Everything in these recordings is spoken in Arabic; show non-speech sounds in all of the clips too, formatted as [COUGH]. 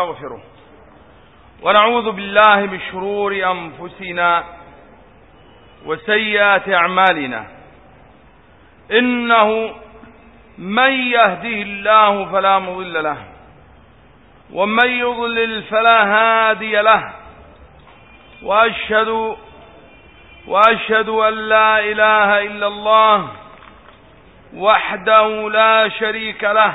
نستغفره ونعوذ بالله من شرور أنفسنا وسيئات أعمالنا. إنه من يهده الله فلا مضل له ومن يضلل فلا هادي له. وأشهد وأشهد أن لا إله إلا الله وحده لا شريك له.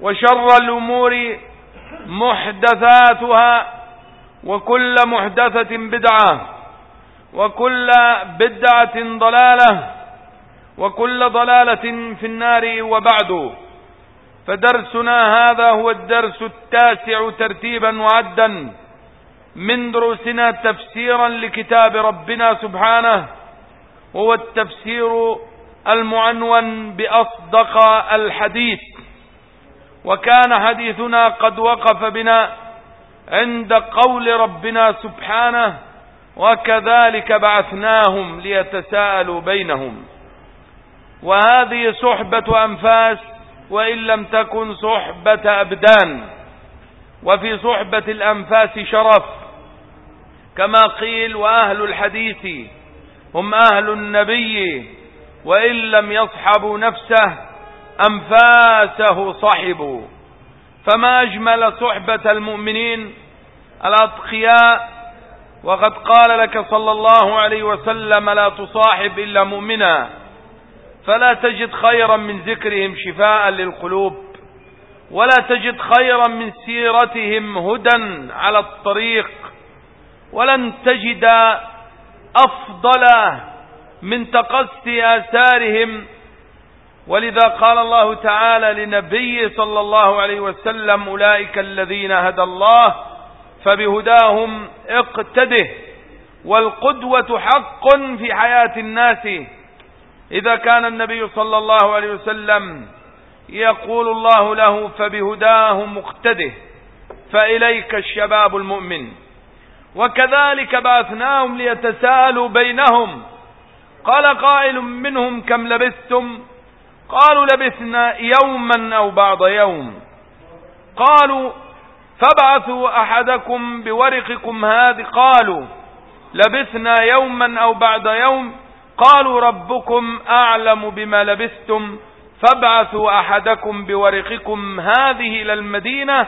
وشر الأمور محدثاتها وكل محدثة بدعة وكل بدعة ضلالة وكل ضلالة في النار وبعد. فدرسنا هذا هو الدرس التاسع ترتيبا وعدا من دروسنا تفسيرا لكتاب ربنا سبحانه هو التفسير المعنون بأصدق الحديث. وكان حديثنا قد وقف بنا عند قول ربنا سبحانه وكذلك بعثناهم ليتساءلوا بينهم. وهذه صحبة أنفاس وإن لم تكن صحبة أبدان. وفي صحبة الأنفاس شرف. كما قيل وأهل الحديث هم أهل النبي وإن لم يصحبوا نفسه أنفاسه صحبوا فما أجمل صحبة المؤمنين الأتقياء وقد قال لك صلى الله عليه وسلم لا تصاحب إلا مؤمنا فلا تجد خيرا من ذكرهم شفاء للقلوب ولا تجد خيرا من سيرتهم هدى على الطريق ولن تجد أفضل من تقسي آثارهم ولذا قال الله تعالى لنبي صلى الله عليه وسلم أولئك الذين هدى الله فبهداهم اقتده والقدوة حق في حياة الناس. إذا كان النبي صلى الله عليه وسلم يقول الله له فبهداهم اقتده فإليك الشباب المؤمن. وكذلك بعثناهم ليتساءلوا بينهم. قال قائل منهم كم لبثتم؟ قالوا لبثنا يوما أو بعض يوم. قالوا فابعثوا أحدكم بورقكم هذه. قالوا لبثنا يوما أو بعد يوم. قالوا ربكم أعلم بما لبثتم. فابعثوا أحدكم بورقكم هذه إلى المدينة.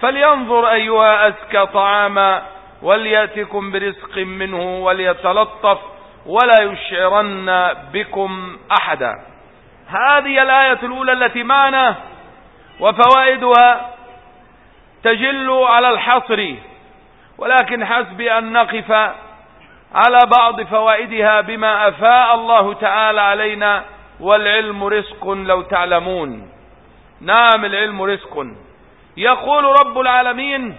فلينظر أيها أزكى طعاما وليأتكم برزق منه وليتلطف ولا يشعرن بكم أحدا. هذه الآية الأولى التي معنا وفوائدها تجل على الحصر ولكن حسب أن نقف على بعض فوائدها بما أفاء الله تعالى علينا والعلم رزق لو تعلمون. نعم العلم رزق. يقول رب العالمين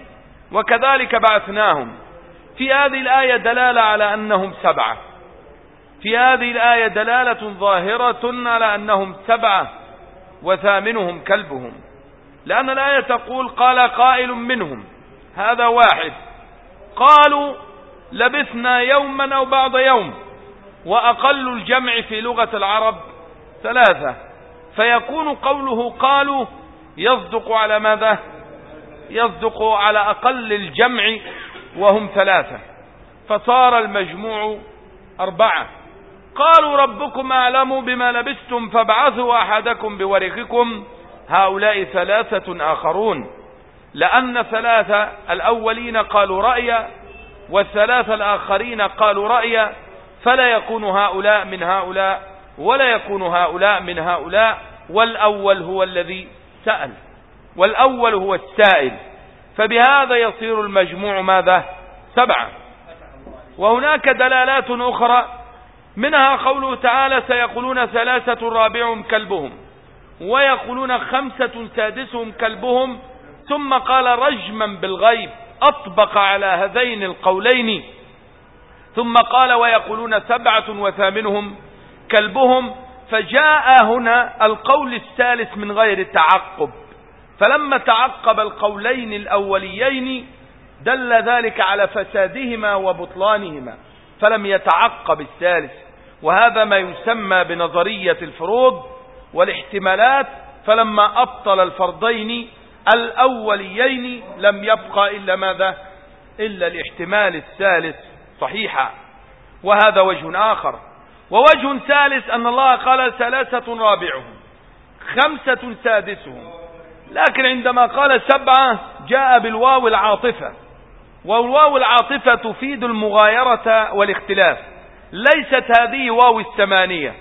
وكذلك بعثناهم. في هذه الآية دلالة على أنهم سبعة. في هذه الآية دلالة ظاهرة على أنهم سبعة وثامنهم كلبهم. لأن الآية تقول قال قائل منهم هذا واحد. قالوا لبثنا يوما أو بعض يوم وأقل الجمع في لغة العرب ثلاثة. فيكون قوله قالوا يصدق على ماذا؟ يصدق على أقل الجمع وهم ثلاثة. فصار المجموع أربعة. قالوا ربكم أعلم بما لبستم فابعثوا أحدكم بورقكم. هؤلاء ثلاثة آخرون. لأن ثلاثة الأولين قالوا رأيا والثلاثة الآخرين قالوا رأيا فلا يكون هؤلاء من هؤلاء ولا يكون هؤلاء من هؤلاء. والأول هو الذي سأل. والأول هو السائل. فبهذا يصير المجموع ماذا؟ سبعة. وهناك دلالات أخرى منها قوله تعالى سيقولون ثلاثة رابعهم كلبهم ويقولون خمسة سادسهم كلبهم ثم قال رجما بالغيب أطبق على هذين القولين ثم قال ويقولون سبعة وثامنهم كلبهم فجاء هنا القول الثالث من غير تعقب فلما تعقب القولين الأوليين دل ذلك على فسادهما وبطلانهما فلم يتعقب الثالث. وهذا ما يسمى بنظرية الفروض والاحتمالات فلما أبطل الفرضين الأوليين لم يبقى إلا ماذا؟ إلا الاحتمال الثالث صحيحا. وهذا وجه آخر. ووجه ثالث أن الله قال ثلاثة رابعهم خمسة سادسهم. لكن عندما قال سبعة جاء بالواو العاطفة. والواو العاطفة تفيد المغايرة والاختلاف. ليست هذه واو الثمانية.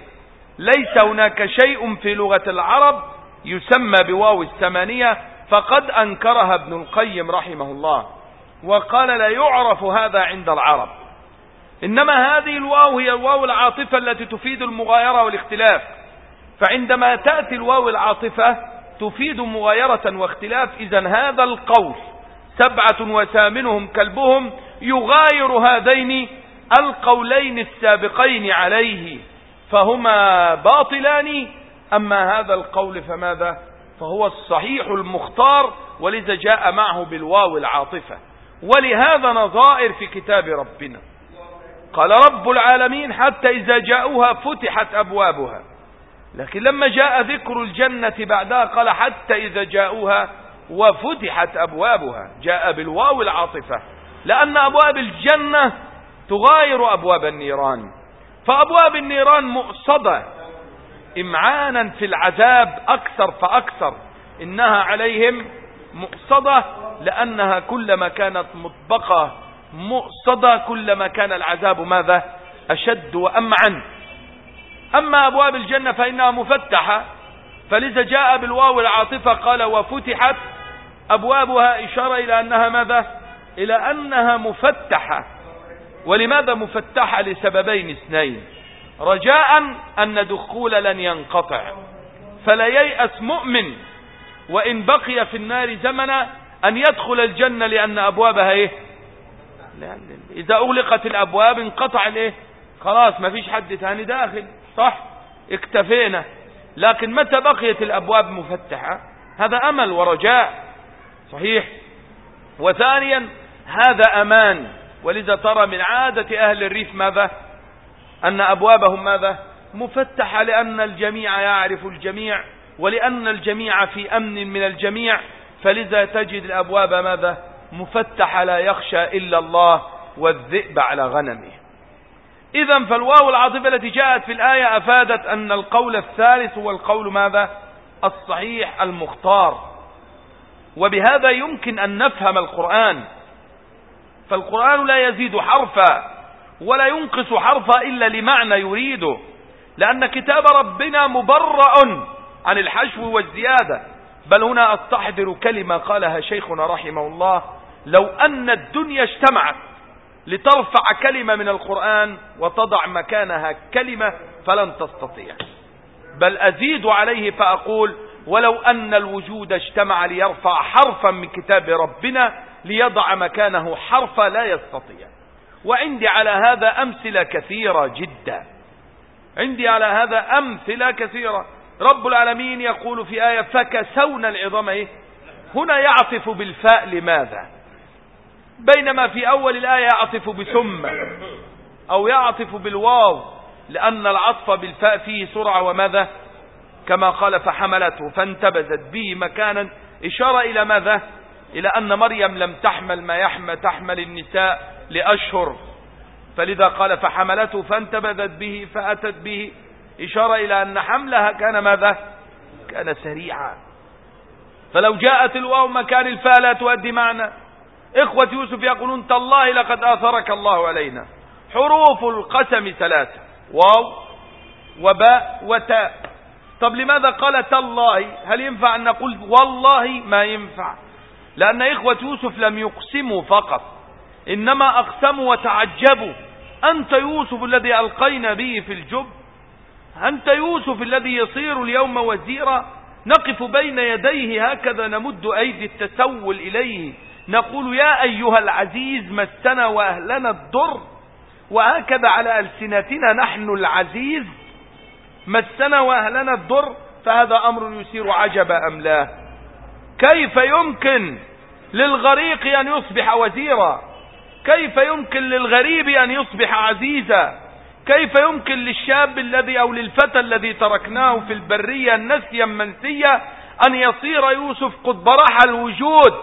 ليس هناك شيء في لغة العرب يسمى بواو الثمانية فقد أنكرها ابن القيم رحمه الله. وقال لا يعرف هذا عند العرب. إنما هذه الواو هي الواو العاطفة التي تفيد المغايرة والاختلاف. فعندما تأتي الواو العاطفة تفيد مغايرة واختلاف إذا هذا القول سبعة وثامنهم كلبهم يغاير هذين القولين السابقين عليه فهما باطلان أما هذا القول فماذا؟ فهو الصحيح المختار ولذا جاء معه بالواو العاطفة. ولهذا نظائر في كتاب ربنا. قال رب العالمين حتى إذا جاءوها فتحت أبوابها. لكن لما جاء ذكر الجنة بعدها قال حتى إذا جاءوها وفتحت أبوابها. جاء بالواو العاطفة. لأن أبواب الجنة تغاير أبواب النيران. فأبواب النيران مؤصدة. إمعانا في العذاب أكثر فأكثر. إنها عليهم مؤصدة لأنها كلما كانت مطبقة مؤصدة. كلما كان العذاب ماذا؟ أشد وأمعن. أما أبواب الجنة فإنها مفتحة. فلذا جاء بالواو العاطفة قال وفتحت أبوابها إشارة إلى أنها ماذا؟ إلى أنها مفتحة. ولماذا مفتحة لسببين اثنين؟ رجاء أن دخول لن ينقطع فلا ييأس مؤمن وإن بقي في النار زمنا أن يدخل الجنة لأن أبوابها إيه؟ إذا أغلقت الأبواب انقطع الإيه؟ خلاص ما فيش حد ثاني داخل صح؟ اكتفينا. لكن متى بقيت الأبواب مفتحة؟ هذا أمل ورجاء صحيح؟ وثانيا هذا أمان. ولذا ترى من عادة أهل الريف ماذا؟ أن أبوابهم ماذا؟ مفتحة لأن الجميع يعرف الجميع ولأن الجميع في أمن من الجميع فلذا تجد الأبواب ماذا؟ مفتحة لا يخشى إلا الله والذئب على غنمه. إذا فالواو العاطفة التي جاءت في الآية أفادت أن القول الثالث هو القول ماذا؟ الصحيح المختار. وبهذا يمكن أن نفهم القرآن. فالقرآن لا يزيد حرفا ولا ينقص حرفا إلا لمعنى يريده لأن كتاب ربنا مبرأ عن الحشو والزيادة. بل هنا أستحضر كلمة قالها شيخنا رحمه الله لو أن الدنيا اجتمعت لترفع كلمة من القرآن وتضع مكانها كلمة فلن تستطيع. بل أزيد عليه فأقول ولو أن الوجود اجتمع ليرفع حرفا من كتاب ربنا ليضع مكانه حرفا لا يستطيع. وعندي على هذا أمثلة كثيرة جدا. عندي على هذا أمثلة كثيرة. رب العالمين يقول في آية فكسونا العظام. إيه؟ هنا يعطف بالفاء لماذا؟ بينما في أول الآية يعطف بثم أو يعطف بالواو لأن العطف بالفاء فيه سرعة وماذا؟ كما قال فحملته فانتبذت به مكانا. إشارة إلى ماذا؟ إلى أن مريم لم تحمل ما يحمل تحمل النساء لأشهر. فلذا قال فحملته فانتبذت به فأتت به. إشارة إلى أن حملها كان ماذا؟ كان سريعا. فلو جاءت الواو مكان الفاء لا تؤدي معنى إخوة يوسف يقولون تالله لقد آثرك الله علينا. حروف القسم ثلاثة. واو وباء وتاء. طب لماذا قال تالله؟ هل ينفع أن نقول والله؟ ما ينفع. لأن إخوة يوسف لم يقسموا فقط إنما أقسموا وتعجبوا. أنت يوسف الذي ألقينا به في الجب؟ أنت يوسف الذي يصير اليوم وزيرا؟ نقف بين يديه هكذا نمد أيدي التسول إليه. نقول يا أيها العزيز مسنا وأهلنا الضر وهكذا على ألسنتنا نحن العزيز. مسنا وأهلنا الضر فهذا أمر يثير عجب أم لا؟ كيف يمكن للغريق أن يصبح وزيرا. كيف يمكن للغريب أن يصبح عزيزا؟ كيف يمكن للشاب الذي أو للفتى الذي تركناه في البرية نسيا منسيا أن يصير يوسف قد برح الوجود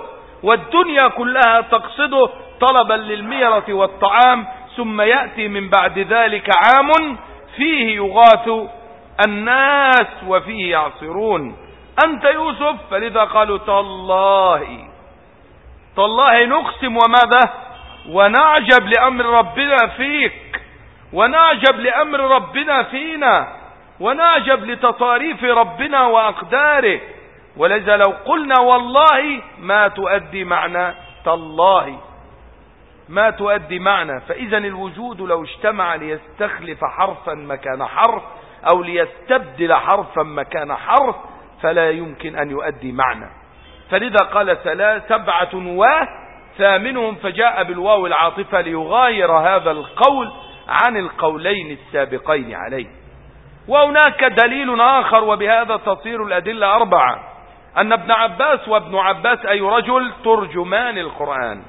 والدنيا كلها تقصده طلبا للميرة والطعام ثم يأتي من بعد ذلك عام فيه يغاث الناس وفيه يعصرون. أنت يوسف؟ فلذا قالوا تالله تالله نقسم وماذا؟ ونعجب لأمر ربنا فيك. ونعجب لأمر ربنا فينا. ونعجب لتطاريف ربنا وأقداره. ولذا لو قلنا والله ما تؤدي معنى تالله. ما تؤدي معنى. فإذا الوجود لو اجتمع ليستخلف حرفا مكان حرف أو ليستبدل حرفا مكان حرف فلا يمكن أن يؤدي معنى. فلذا قال سبعة وثامنهم فجاء بالواو العاطفة ليغاير هذا القول عن القولين السابقين عليه. وهناك دليل آخر وبهذا تصير الأدلة أربعة. أن ابن عباس وابن عباس أي رجل ترجمان القرآن.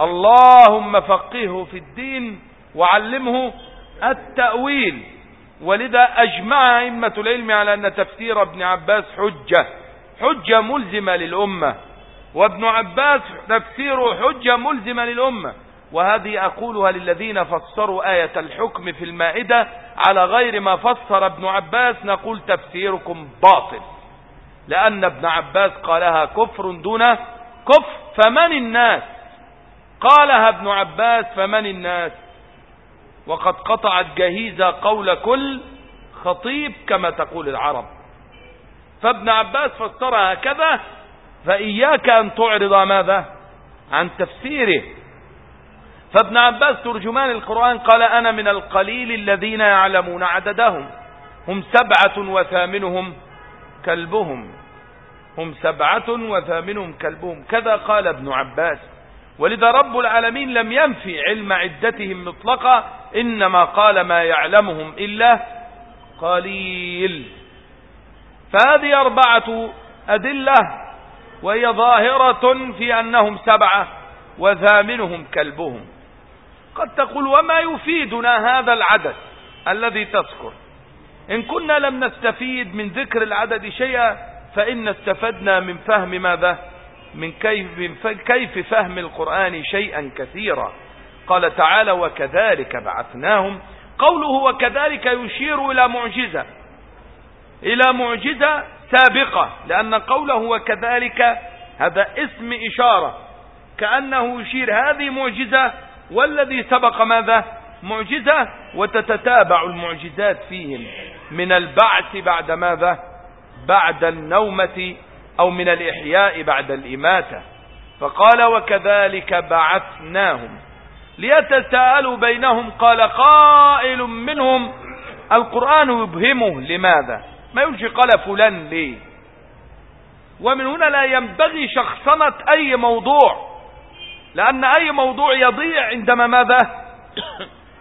اللهم فقهه في الدين وعلمه التأويل. ولذا أجمع أئمة العلم على أن تفسير ابن عباس حجة. حجة ملزمة للأمة وابن عباس تفسيره حجة ملزمة للأمة. وهذه أقولها للذين فسروا آية الحكم في المائدة على غير ما فسر ابن عباس نقول تفسيركم باطل. لأن ابن عباس قالها كفر دون كفر فمن الناس؟ قالها ابن عباس فمن الناس؟ وقد قطعت جهيزة قول كل خطيب كما تقول العرب. فابن عباس فسرها كذا فإياك أن تعرض ماذا؟ عن تفسيره. فابن عباس ترجمان القرآن قال أنا من القليل الذين يعلمون عددهم. هم سبعة وثامنهم كلبهم. هم سبعة وثامنهم كلبهم. كذا قال ابن عباس. ولذا رب العالمين لم ينفي علم عدتهم مطلقا إنما قال ما يعلمهم إلا قليل. فهذه أربعة أدلة وهي ظاهرة في أنهم سبعة وثامنهم كلبهم. قد تقول وما يفيدنا هذا العدد الذي تذكر؟ إن كنا لم نستفيد من ذكر العدد شيئا فإن استفدنا من فهم ماذا؟ من كيف, من كيف فهم القرآن شيئا كثيرا. قال تعالى وكذلك بعثناهم قوله وكذلك يشير إلى معجزة. إلى معجزة سابقة لأن قوله وكذلك هذا اسم إشارة. كأنه يشير هذه معجزة والذي سبق ماذا؟ معجزة وتتتابع المعجزات فيهم من البعث بعد ماذا؟ بعد النومة أو من الإحياء بعد الإماتة. فقال وكذلك بعثناهم. ليتساءلوا بينهم قال قائل منهم القرآن يبهمه. لماذا؟ ما يمشي قال فلان ليه؟ ومن هنا لا ينبغي شخصنة أي موضوع لأن أي موضوع يضيع عندما ماذا؟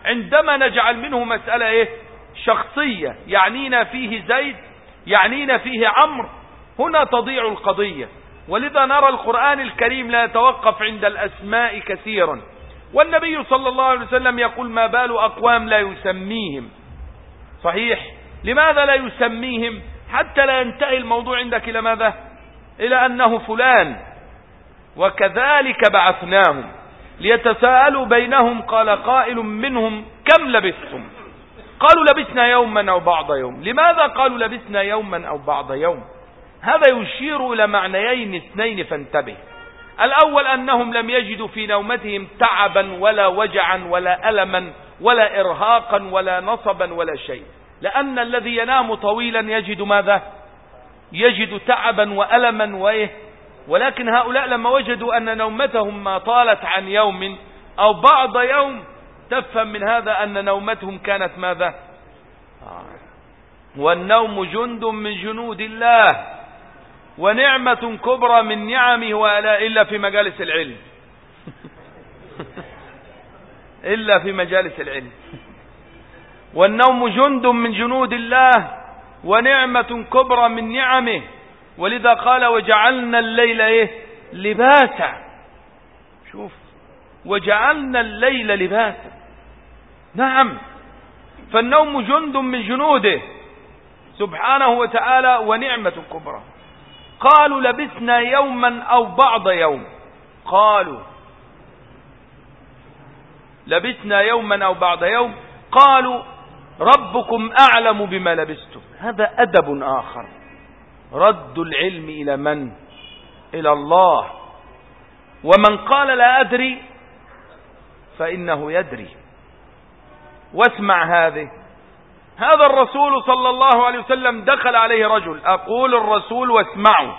عندما نجعل منه مسألة إيه؟ شخصية يعنينا فيه زيد يعنينا فيه عمرو. هنا تضيع القضية. ولذا نرى القرآن الكريم لا يتوقف عند الأسماء كثيرا. والنبي صلى الله عليه وسلم يقول ما بال أقوام لا يسميهم. صحيح؟ لماذا لا يسميهم حتى لا ينتهي الموضوع عندك إلى ماذا؟ إلى أنه فلان. وكذلك بعثناهم ليتساءلوا بينهم قال قائل منهم كم لبثتم؟ قالوا لبثنا يوما أو بعض يوم. لماذا قالوا لبثنا يوما أو بعض يوم؟ هذا يشير إلى معنيين اثنين فانتبه. الأول أنهم لم يجدوا في نومتهم تعبا ولا وجعا ولا ألما ولا إرهاقا ولا نصبا ولا شيء. لأن الذي ينام طويلا يجد ماذا؟ يجد تعبا وألما وإيه؟ ولكن هؤلاء لما وجدوا أن نومتهم ما طالت عن يوم أو بعض يوم تفهم من هذا أن نومتهم كانت ماذا؟ والنوم جند من جنود الله ونعمة كبرى من نعمه ولا إلا في مجالس العلم. [LAUGHS] إلا في مجالس العلم. والنوم جند من جنود الله ونعمة كبرى من نعمه. ولذا قال وجعلنا الليل إيه؟ لباسا. شوف وجعلنا الليل لباسا. نعم فالنوم جند من جنوده. سبحانه وتعالى ونعمة كبرى. قالوا لبثنا يوما أو بعض يوم. قالوا لبثنا يوما أو بعض يوم. قالوا ربكم أعلم بما لبستم. هذا أدب آخر. رد العلم إلى من؟ إلى الله. ومن قال لا أدري فإنه يدري. واسمع هذه. هذا الرسول صلى الله عليه وسلم دخل عليه رجل. أقول الرسول واسمعوا.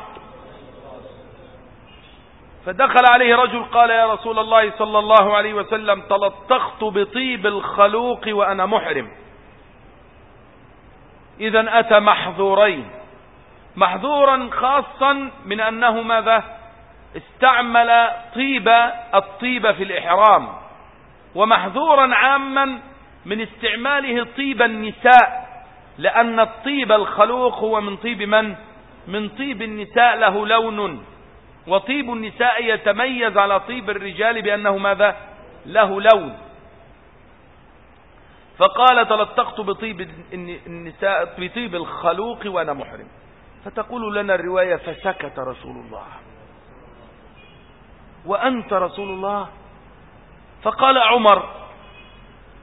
فدخل عليه رجل قال يا رسول الله صلى الله عليه وسلم تلطخت بطيب الخلوق وأنا محرم. إذا أتى محظورين. محظورا خاصا من أنه ماذا؟ استعمل طيب الطيب في الإحرام. ومحظورا عاما من استعماله طيب النساء لأن الطيب الخلوق هو من طيب من؟ من طيب النساء له لون. وطيب النساء يتميز على طيب الرجال بأنه ماذا؟ له لون. فقال تلطقت بطيب النساء بطيب الخلوق وأنا محرم. فتقول لنا الرواية فسكت رسول الله. وأنت رسول الله؟ فقال عمر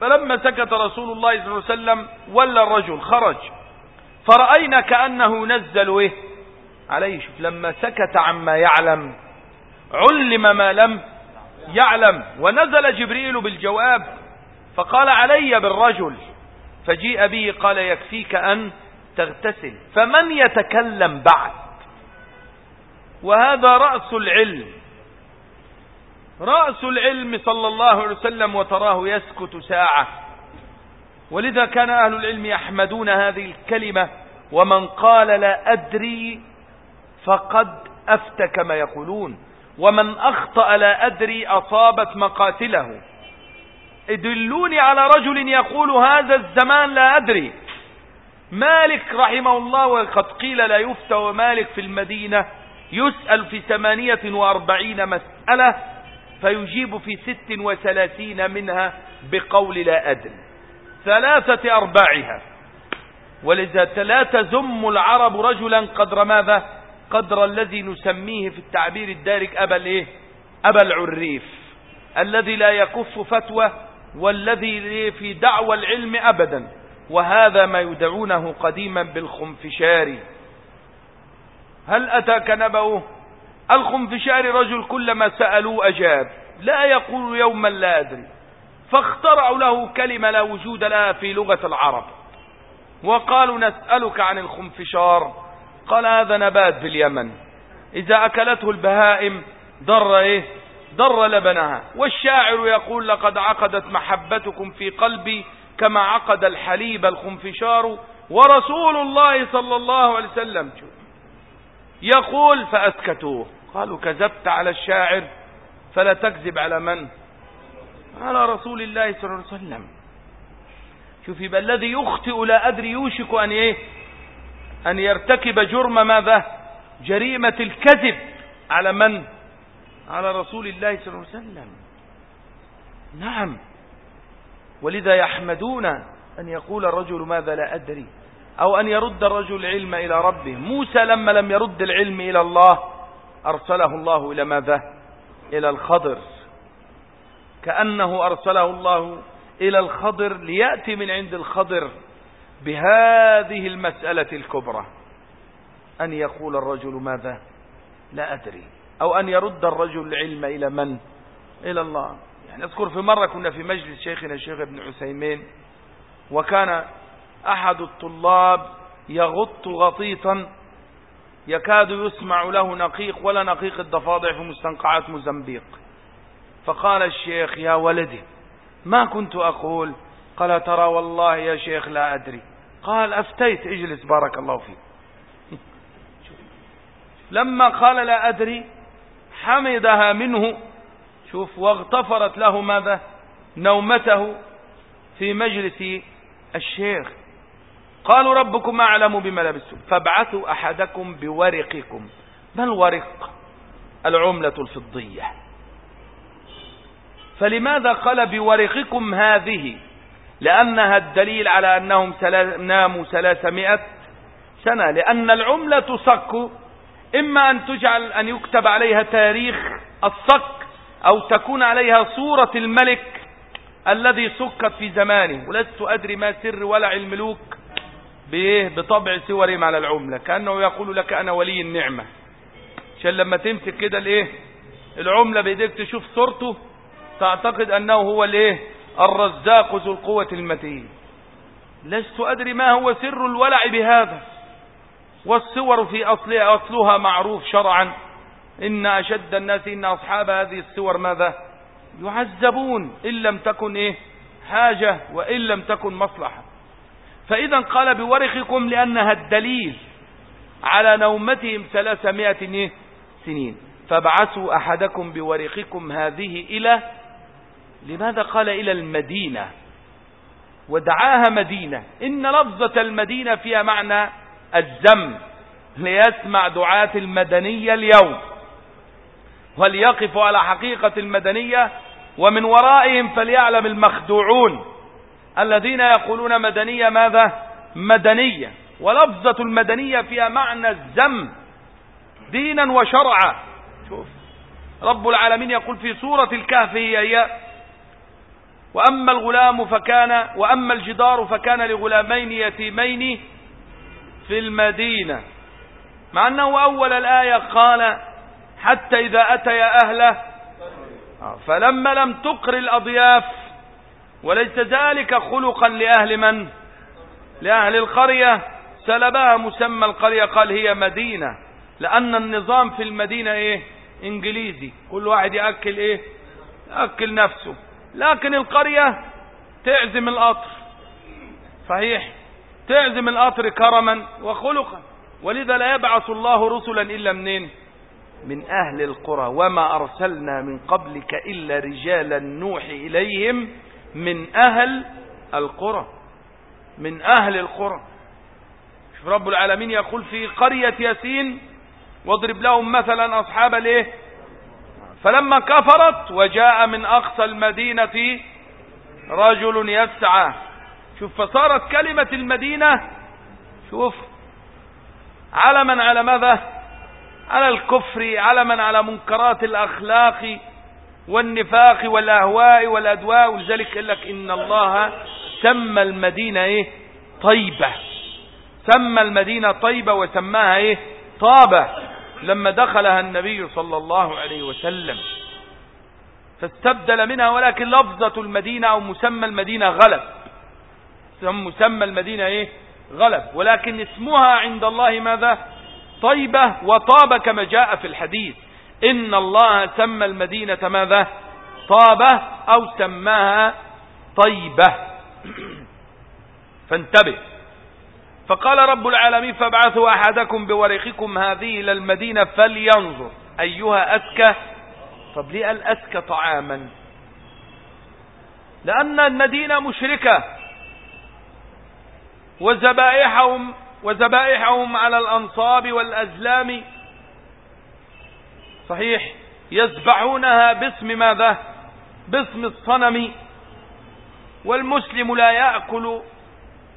فلما سكت رسول الله صلى الله عليه وسلم ولى الرجل خرج. فرأينا كأنه نزل إيه عليه شوف لما سكت عما يعلم علم ما لم يعلم. ونزل جبريل بالجواب. فقال علي بالرجل فجيء به قال يكفيك أن تغتسل فمن يتكلم بعد؟ وهذا رأس العلم. رأس العلم صلى الله عليه وسلم وتراه يسكت ساعة. ولذا كان أهل العلم يحمدون هذه الكلمة ومن قال لا أدري فقد أفتى كما يقولون ومن أخطأ لا أدري أصابت مقاتله. ادلوني على رجل يقول هذا الزمان لا أدري. مالك رحمه الله وقد قيل لا يفتى ومالك في المدينة يسأل في ثمانية وأربعين مسألة فيجيب في ست وثلاثين منها بقول لا أدري. ثلاثة أرباعها. ولذا لا تزم العرب رجلا قدر ماذا؟ قدر الذي نسميه في التعبير الدارج أبا الإيه؟ أبا العريف. الذي لا يكف فتوى والذي في دعوى العلم أبدا وهذا ما يدعونه قديما بالخنفشار. هل أتاك نبأه؟ الخنفشار رجل كلما سألوه أجاب لا يقول يوما لا أدري. فاخترعوا له كلمة لا وجود لها في لغة العرب. وقالوا نسألك عن الخنفشار. قال هذا نبات في اليمن. إذا أكلته البهائم ضر إيه؟ ضر لبنها. والشاعر يقول لقد عقدت محبتكم في قلبي كما عقد الحليب الخنفشار ورسول الله صلى الله عليه وسلم. يقول فأسكتوه. قالوا كذبت على الشاعر فلا تكذب على من؟ على رسول الله صلى الله عليه وسلم. شوف يبقى الذي يخطئ لا أدري يوشك أن إيه؟ أن يرتكب جرم ماذا؟ جريمة الكذب على من؟ على رسول الله صلى الله عليه وسلم. نعم. ولذا يحمدون أن يقول الرجل ماذا لا أدري أو أن يرد الرجل العلم إلى ربه. موسى لما لم يرد العلم إلى الله أرسله الله إلى ماذا؟ إلى الخضر. كأنه أرسله الله إلى الخضر ليأتي من عند الخضر بهذه المسألة الكبرى. أن يقول الرجل ماذا؟ لا أدري. أو أن يرد الرجل العلم إلى من؟ إلى الله. يعني أذكر في مرة كنا في مجلس شيخنا الشيخ ابن عثيمين وكان أحد الطلاب يغط غطيطا يكاد يسمع له نقيق ولا نقيق الضفادع في مستنقعات موزمبيق. فقال الشيخ يا ولدي ما كنت أقول؟ قال ترى والله يا شيخ لا أدري. قال أفتيت اجلس بارك الله فيك. [LAUGHS] لما قال لا أدري حمدها منه. شوف واغتفرت له ماذا؟ نومته في مجلس الشيخ. قالوا ربكم أعلم بما لبستم. فابعثوا أحدكم بورقكم. ما الورق؟ العملة الفضية. فلماذا قال بورقكم هذه؟ لأنها الدليل على أنهم ناموا ثلاثمائة سنة. لأن العملة تصك إما أن تجعل أن يكتب عليها تاريخ الصك أو تكون عليها صورة الملك الذي سكت في زمانه. ولست أدري ما سر ولع الملوك بإيه؟ بطبع سورهم على العملة. كأنه يقول لك أنا ولي النعمة. عشان لما تمسك كده الإيه؟ العملة بإيديك تشوف صورته تعتقد أنه هو الإيه؟ الرزاق ذو القوة المتين. لست أدري ما هو سر الولع بهذا. والصور في أصلها أصلها معروف شرعا. إن أشد الناس إن أصحاب هذه الصور ماذا؟ يعذبون. إن لم تكن إيه؟ حاجة. وإن لم تكن مصلحة. فإذا قال بورقكم لأنها الدليل على نومتهم ثلاثمائة إيه؟ سنين. فابعثوا أحدكم بورقكم هذه إلى لماذا قال إلى المدينة؟ ودعاها مدينة. إن لفظة المدينة فيها معنى الزم ليسمع دعاة المدنية اليوم وليقفوا على حقيقة المدنية ومن ورائهم فليعلم المخدوعون الذين يقولون مدنية ماذا؟ مدنية ولفظة المدنية فيها معنى الزم دينا وشرعا شوف رب العالمين يقول في سورة الكهف هي هي وأما الغلام فكان وأما الجدار فكان لغلامين يتيمين في المدينة. مع أنه أول الآية قال حتى إذا أتي أهله فلما لم تقر الأضياف وليس ذلك خلقا لأهل من؟ لأهل القرية. سلبها مسمى القرية قال هي مدينة. لأن النظام في المدينة إيه؟ إنجليزي. كل واحد يأكل إيه؟ يأكل نفسه. لكن القرية تعزم القطر. صحيح؟ تعزم القطر كرما وخلقا. ولذا لا يبعث الله رسلا إلا منين؟ من أهل القرى. وما أرسلنا من قبلك إلا رجالا نوحي إليهم من أهل القرى. من أهل القرى. شوف رب العالمين يقول في قرية ياسين واضرب لهم مثلا أصحاب الايه فلما كفرت وجاء من أقصى المدينة رجل يسعى. شوف فصارت كلمة المدينة شوف علما على ماذا؟ على الكفر علما على منكرات الأخلاق والنفاق والأهواء والأدواء ولذلك يقول لك إن الله سمى المدينة إيه؟ طيبة. سمى المدينة طيبة وسماها إيه؟ طابة. لما دخلها النبي صلى الله عليه وسلم فاستبدل منها ولكن لفظة المدينة أو مسمى المدينة غلب مسمى المدينة إيه؟ غلب. ولكن اسمها عند الله ماذا؟ طيبة وطاب كما جاء في الحديث. إن الله سمى المدينة ماذا؟ طابة أو سماها طيبة. [CLEARS THROAT] فانتبه. فقال رب العالمين فابعثوا أحدكم بورقكم هذه إلى المدينة فلينظر. أيها أسكى طب ليه قال أسكى طعاما؟ لأن المدينة مشركة. وذبائحهم وذبائحهم على الأنصاب والأزلام. صحيح. يذبحونها باسم ماذا؟ باسم الصنم. والمسلم لا يأكل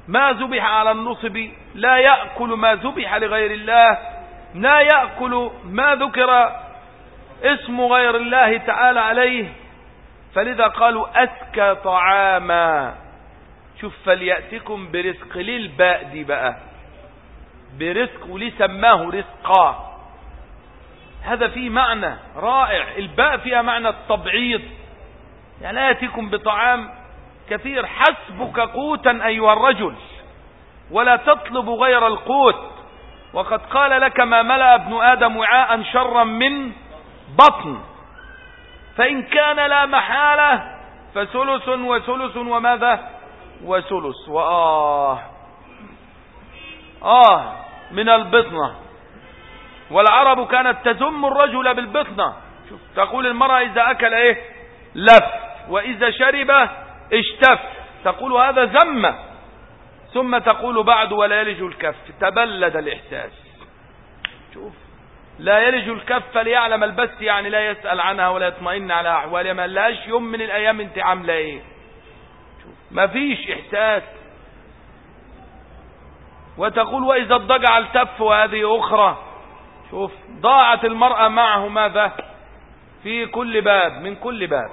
ما ذبح على النصب لا يأكل ما ذبح لغير الله لا يأكل ما ذكر اسم غير الله تعالى عليه. فلذا قالوا أسكى طعاما. شوف فليأتكم برزق. للباء دي بقى؟ برزق وليه سماه رزقا؟ هذا فيه معنى رائع. الباء فيها معنى التبعيض. يعني لا يأتيكم بطعام كثير. حسبك قوتا أيها الرجل ولا تطلب غير القوت. وقد قال لك ما ملأ ابن آدم وعاء شرا من بطن. فإن كان لا محالة فثلث وثلث وماذا؟ وثلث. وآه. آه. من البطنة. والعرب كانت تزم الرجل بالبطنة. تقول المرأة إذا أكل إيه؟ لف. وإذا شرب اشتف. تقول هذا ذمة ثم تقول بعد ولا يلج الكف. تبلد الإحساس. شوف لا يلج الكف ليعلم البث يعني لا يسأل عنها ولا يطمئن على أحوالها. ما لهاش يوم من الأيام انت عاملة إيه؟ ما فيش إحساس. وتقول وإذا الضجع التف وهذه أخرى. شوف ضاعت المرأة معه ماذا؟ في كل باب من كل باب.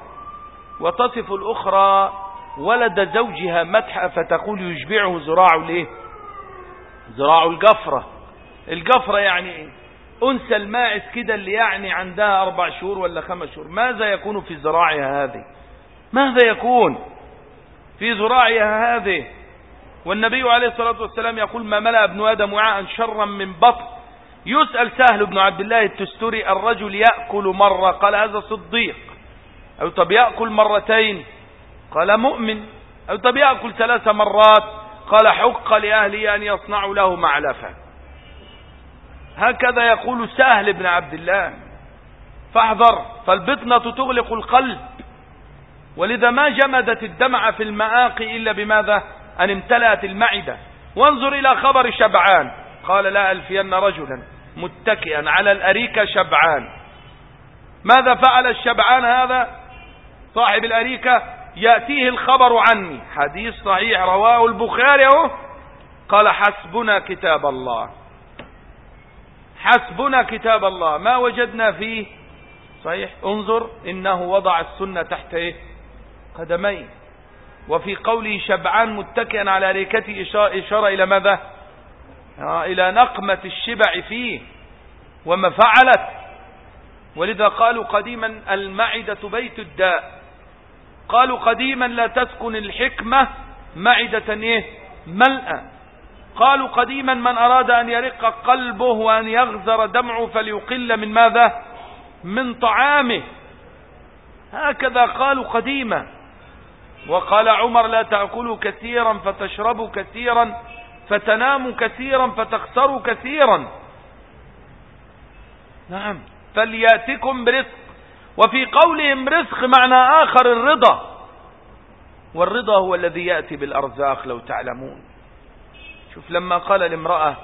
وتصف الأخرى ولد زوجها مدح فتقول يشبعه زراع الإيه؟ زراع الجفرة. الجفرة يعني إيه؟ أنثى الماعز كده اللي يعني عندها أربع شهور ولا خمس شهور. ماذا يكون في زراعها هذه؟ ماذا يكون؟ في ذراعها هذه. والنبي عليه الصلاة والسلام يقول ما ملأ ابن آدم وعاء شرا من بطن؟ يسأل سهل بن عبد الله التستري الرجل يأكل مرة؟ قال هذا صديق. أو طب يأكل مرتين؟ قال مؤمن. أو طب يأكل ثلاث مرات؟ قال حق لأهلي أن يصنعوا له معلفة هكذا يقول سهل بن عبد الله. فاحذر فالبطنة تغلق القلب. ولذا ما جمدت الدمع في المآقي إلا بماذا؟ أن امتلأت المعدة. وانظر إلى خبر شبعان. قال لا ألفين رجلا متكئا على الأريكة شبعان. ماذا فعل الشبعان هذا؟ صاحب الأريكة يأتيه الخبر عني. حديث صحيح رواه البخاري. قال حسبنا كتاب الله. حسبنا كتاب الله. ما وجدنا فيه؟ صحيح انظر إنه وضع السنة تحت إيه؟ قدميه. وفي قوله شبعان متكئا على ريكته إشارة إلى ماذا؟ آه إلى نقمة الشبع فيه وما فعلت. ولذا قالوا قديما المعدة بيت الداء. قالوا قديما لا تسكن الحكمة معدة إيه؟ ملأ. قالوا قديما من أراد أن يرق قلبه وأن يغزر دمعه فليقل من ماذا؟ من طعامه. هكذا قالوا قديما. وقال عمر لا تأكلوا كثيرا فتشربوا كثيرا فتناموا كثيرا فتخسروا كثيرا. نعم. فليأتكم برزق. وفي قولهم رزق معنى آخر الرضا. والرضا هو الذي يأتي بالأرزاق لو تعلمون. شوف لما قال لامرأة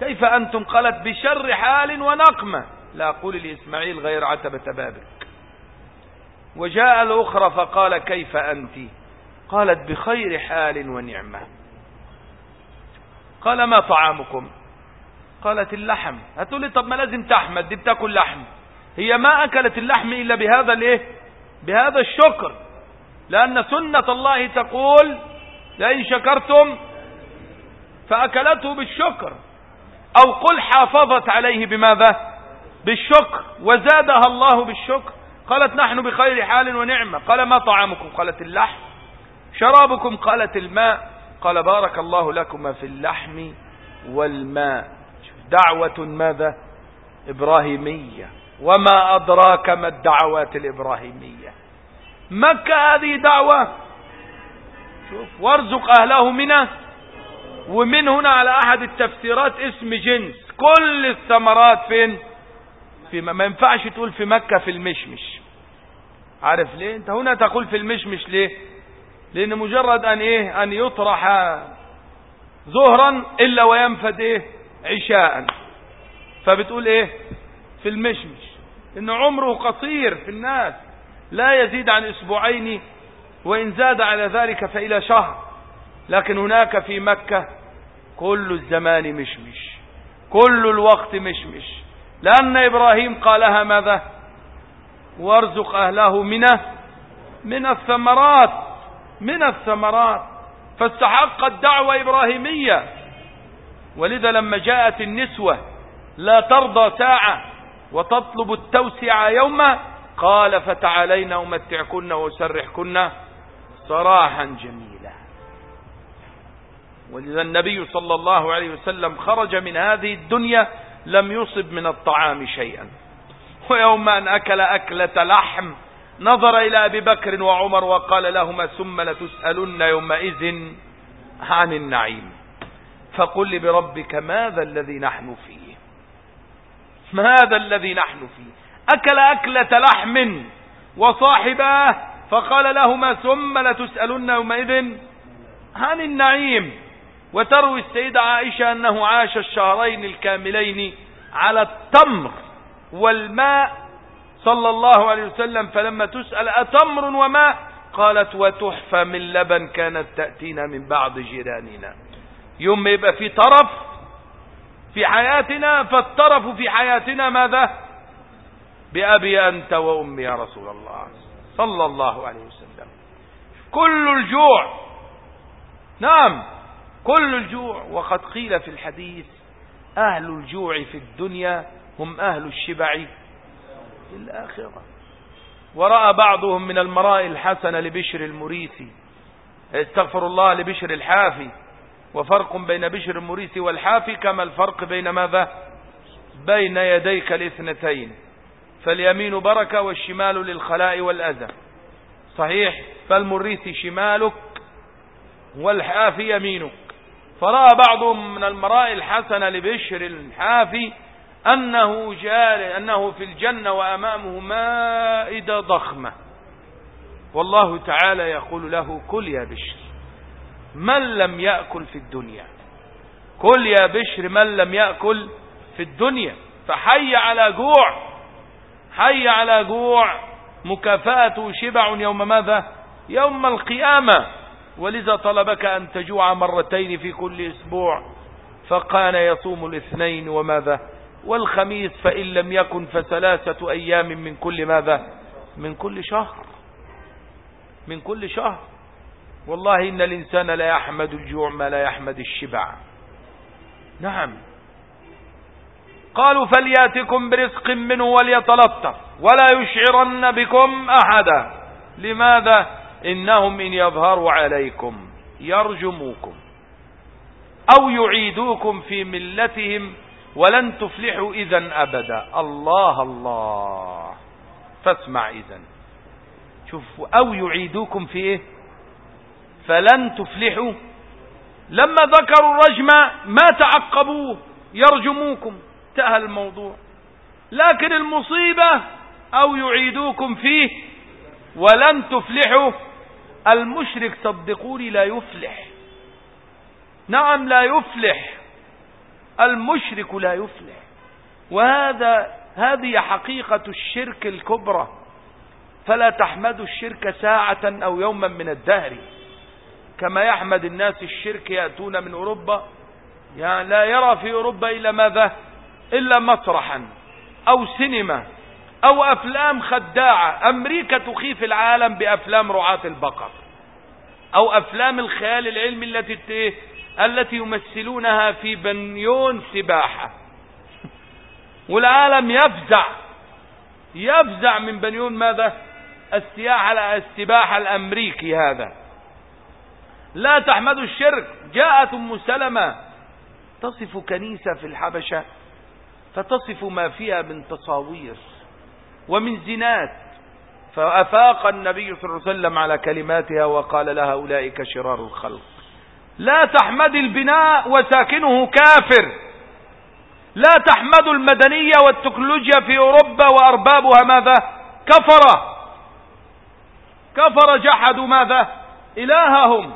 كيف أنتم؟ قالت بشر حال ونقمة. لا أقول لإسماعيل غير عتبة بابك وجاء الأخرى فقال كيف أنت؟ قالت بخير حال ونعمة. قال ما طعامكم؟ قالت اللحم. هتقول لي طب ما لازم تحمد دي بتاكل لحم. هي ما أكلت اللحم إلا بهذا الإيه؟ بهذا الشكر. لأن سنة الله تقول لئن شكرتم فأكلته بالشكر. أو قل حافظت عليه بماذا؟ بالشكر. وزادها الله بالشكر. قالت نحن بخير حال ونعمة. قال ما طعامكم؟ قالت اللحم. شرابكم؟ قالت الماء. قال بارك الله لكما في اللحم والماء. دعوة ماذا؟ إبراهيمية. وما أدراك ما الدعوات الإبراهيمية؟ مكة هذه دعوة. شوف وارزق أهله منه ومن هنا على أحد التفسيرات اسم جنس. كل الثمرات فين؟ في ما ينفعش تقول في مكة في المشمش. عارف ليه؟ انت هنا تقول في المشمش ليه؟ لأن مجرد أن إيه؟ أن يطرح ظهرا إلا وينفد إيه؟ عشاء. فبتقول إيه؟ في المشمش. إن عمره قصير في الناس. لا يزيد عن أسبوعين وإن زاد على ذلك فإلى شهر. لكن هناك في مكة كل الزمان مشمش. كل الوقت مشمش. لأن إبراهيم قالها ماذا؟ وارزق أهله منه من الثمرات من الثمرات. فاستحقت دعوة إبراهيمية. ولذا لما جاءت النسوة لا ترضى ساعة وتطلب التوسع يوما قال فتعالين أمتعكن وأسرحكن صراحا جميلا. ولذا النبي صلى الله عليه وسلم خرج من هذه الدنيا لم يصب من الطعام شيئا. ويوم أن أكل أكلة لحم. نظر إلى أبي بكر وعمر وقال لهما ثم لتسألن يومئذ عن النعيم. فقل بربك ماذا الذي نحن فيه؟ ماذا الذي نحن فيه؟ أكل أكلة لحم وصاحباه فقال لهما ثم لتسألن يومئذ عن النعيم. وتروي السيدة عائشة أنه عاش الشهرين الكاملين على التمر. والماء صلى الله عليه وسلم فلما تسأل أتمر وماء قالت وتحفى من لبن كانت تأتينا من بعض جيراننا. يوم يبقى في طرف في حياتنا فالطرف في حياتنا ماذا؟ بأبي أنت وأمي يا رسول الله صلى الله عليه وسلم. كل الجوع نعم كل الجوع. وقد قيل في الحديث أهل الجوع في الدنيا هم أهل الشبع في الآخرة ورأى بعضهم من المراء الحسنة لبشر المريسي استغفر الله لبشر الحافي. وفرق بين بشر المريسي والحافي كما الفرق بين ماذا؟ بين يديك الاثنتين. فاليمين بركة والشمال للخلاء والأذى. صحيح؟ فالمريسي شمالك والحافي يمينك. فرأى بعضهم من المراء الحسنة لبشر الحافي أنه جار أنه في الجنة وأمامه مائدة ضخمة. والله تعالى يقول له كل يا بشر من لم يأكل في الدنيا؟ كل يا بشر من لم يأكل في الدنيا؟ فحي على جوع حي على جوع مكافأة شبع يوم ماذا؟ يوم القيامة. ولذا طلبك أن تجوع مرتين في كل أسبوع فكان يصوم الاثنين وماذا؟ والخميس فإن لم يكن فثلاثة أيام من كل ماذا؟ من كل شهر. من كل شهر. والله إن الإنسان لا يحمد الجوع ما لا يحمد الشبع. نعم. قالوا فليأتكم برزق منه وليتلطف ولا يشعرن بكم أحدا. لماذا؟ إنهم إن يظهروا عليكم يرجموكم أو يعيدوكم في ملتهم ولن تفلحوا إذا أبدا. الله الله. فاسمع إذا شوفوا أو يعيدوكم في إيه؟ فلن تفلحوا. لما ذكروا الرجم ما تعقبوه يرجموكم. انتهى الموضوع. لكن المصيبة أو يعيدوكم فيه ولن تفلحوا. المشرك صدقوني لا يفلح. نعم لا يفلح. المشرك لا يفلح. وهذا هذه حقيقة الشرك الكبرى. فلا تحمدوا الشرك ساعة أو يوما من الدهر. كما يحمد الناس الشرك يأتون من أوروبا. يعني لا يرى في أوروبا إلا ماذا؟ إلا مسرحا أو سينما أو أفلام خداعة. أمريكا تخيف العالم بأفلام رعاة البقر أو أفلام الخيال العلمي التي التي يمثلونها في بنيون سباحة. والعالم يفزع يفزع من بنيون ماذا؟ السياحة السباحة الأمريكي هذا. لا تحمدوا الشرك جاءت أم سلمة تصف كنيسة في الحبشة فتصف ما فيها من تصاوير ومن زنات. فأفاق النبي صلى الله عليه وسلم على كلماتها وقال لها أولئك شرار الخلق. لا تحمد البناء وساكنه كافر. لا تحمد المدنية والتكنولوجيا في أوروبا وأربابها ماذا؟ كفر. كفر جحدوا ماذا؟ إلههم.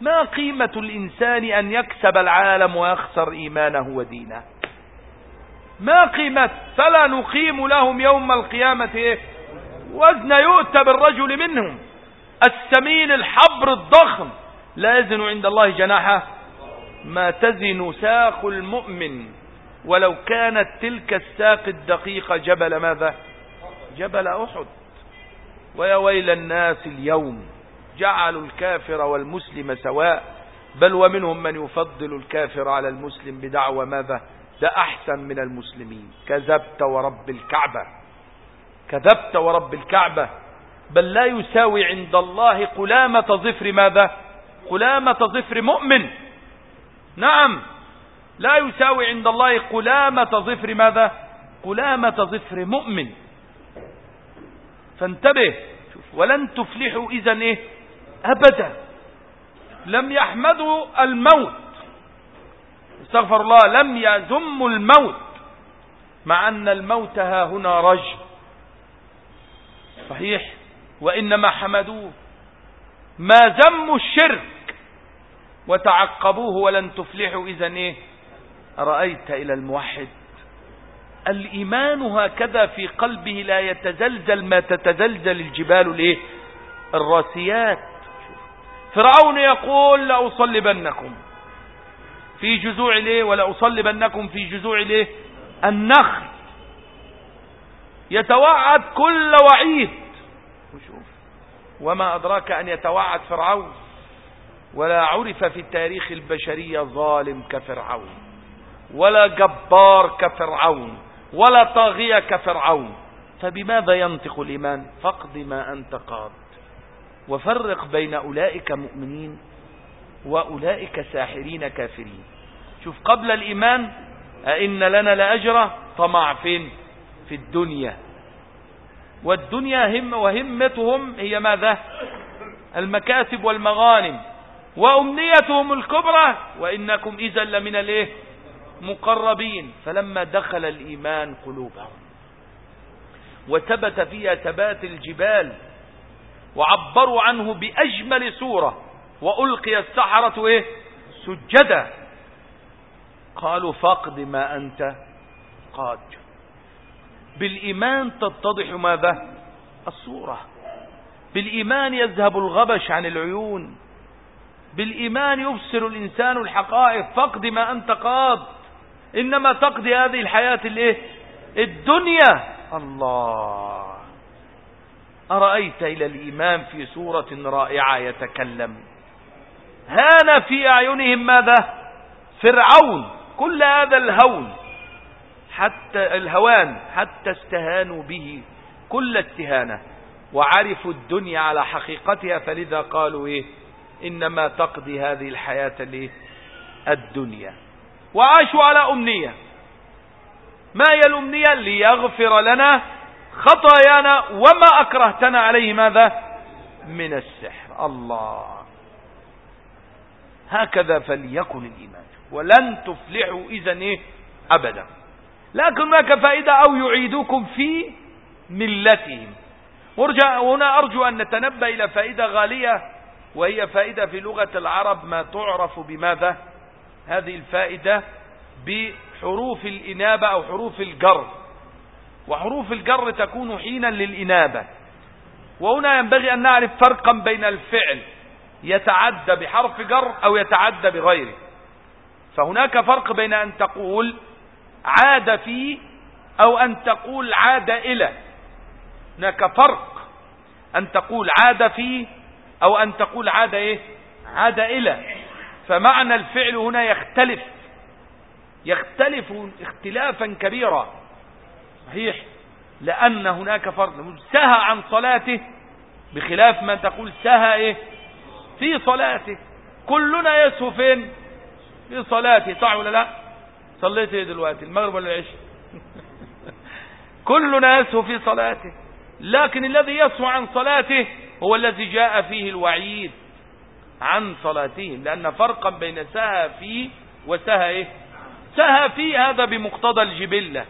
ما قيمة الإنسان أن يكسب العالم ويخسر إيمانه ودينه؟ ما قيمت فلا نقيم لهم يوم القيامة إيه؟ وزن يؤتى بالرجل منهم. السمين الحبر الضخم. لا يزن عند الله جناحه ما تزن ساق المؤمن ولو كانت تلك الساق الدقيقة جبل ماذا؟ جبل أحد. ويا ويل الناس اليوم جعلوا الكافر والمسلم سواء بل ومنهم من يفضل الكافر على المسلم بدعوى ماذا؟ ده أحسن من المسلمين. كذبت ورب الكعبة. كذبت ورب الكعبة. بل لا يساوي عند الله قلامة ظفر ماذا؟ قلامة ظفر مؤمن. نعم. لا يساوي عند الله قلامة ظفر ماذا؟ قلامة ظفر مؤمن. فانتبه. ولن تفلحوا إذا إيه؟ أبدا. لم يحمدوا الموت. استغفر الله لم يذموا الموت. مع أن الموت ها هنا رجل صحيح؟ وإنما حمدوه. ما ذموا الشرك. وتعقبوه ولن تفلحوا. إذا إيه؟ رأيت إلى الموحد. الإيمان هكذا في قلبه لا يتزلزل ما تتزلزل الجبال الإيه؟ الراسيات. فرعون يقول لأصلبنكم في جذوع الإيه؟ ولأصلبنكم في جذوع الإيه؟ النخل. يتوعد كل وعيد. وشوف وما أدراك أن يتوعد فرعون. ولا عرف في التاريخ البشرية ظالم كفرعون ولا جبار كفرعون ولا طاغية كفرعون. فبماذا ينطق الإيمان؟ فاقض ما أنت قاض وفرق بين أولئك مؤمنين وأولئك ساحرين كافرين. شوف قبل الإيمان أئن لنا لأجرة طمع فين؟ في الدنيا. والدنيا هم وهمتهم هي ماذا؟ المكاسب والمغانم. وأمنيتهم الكبرى وإنكم إذا لمن الإيه؟ مقربين. فلما دخل الإيمان قلوبهم وثبت فيها ثبات الجبال وعبروا عنه بأجمل صورة وألقي السحرة إيه؟ سجدا. قالوا فاقد ما أنت قاد. بالإيمان تتضح ماذا؟ الصورة. بالإيمان يذهب الغبش عن العيون. بالإيمان يبصر الإنسان الحقائق. فاقد ما أنت قاد إنما تقضي هذه الحياة الإيه؟ الدنيا. الله. أرأيت إلى الإمام في سورة رائعة يتكلم. هان في أعينهم ماذا؟ فرعون. كل هذا الهون. حتى الهوان. حتى استهانوا به. كل استهانة وعرفوا الدنيا على حقيقتها. فلذا قالوا إيه؟ إنما تقضي هذه الحياة الدنيا وعاشوا على أمنية. ما هي الأمنية؟ ليغفر لنا خطايانا وما أكرهتنا عليه ماذا؟ من السحر. الله. هكذا فليكن الإيمان. ولن تفلحوا إذا إيه أبدا. لكن هناك فائدة أو يعيدكم في ملتهم. ورجع هنا أرجو أن نتنبه إلى فائدة غالية وهي فائدة في لغة العرب ما تعرف بماذا؟ هذه الفائدة بحروف الإنابة أو حروف الجر. وحروف الجر تكون حينا للإنابة. وهنا ينبغي أن نعرف فرقا بين الفعل يتعدى بحرف جر أو يتعدى بغيره. فهناك فرق بين أن تقول عاد في أو أن تقول عاد إلى. هناك فرق أن تقول عاد في أو أن تقول عاد إيه؟ عاد إلى. فمعنى الفعل هنا يختلف. يختلف اختلافا كبيرا. صحيح؟ لأن هناك فرق. سهى عن صلاته بخلاف ما تقول سهى إيه؟ في صلاته. كلنا يسهو فين في صلاته. صح ولا لا؟ صليت إيه دلوقتي؟ المغرب ولا العشاء؟ [LAUGHS] كلنا يسهو في صلاته. لكن الذي يسهو عن صلاته هو الذي جاء فيه الوعيد عن صلاتهم لأن فرقا بين سهى فيه وسهى إيه؟ سهى فيه هذا بمقتضى الجبلة.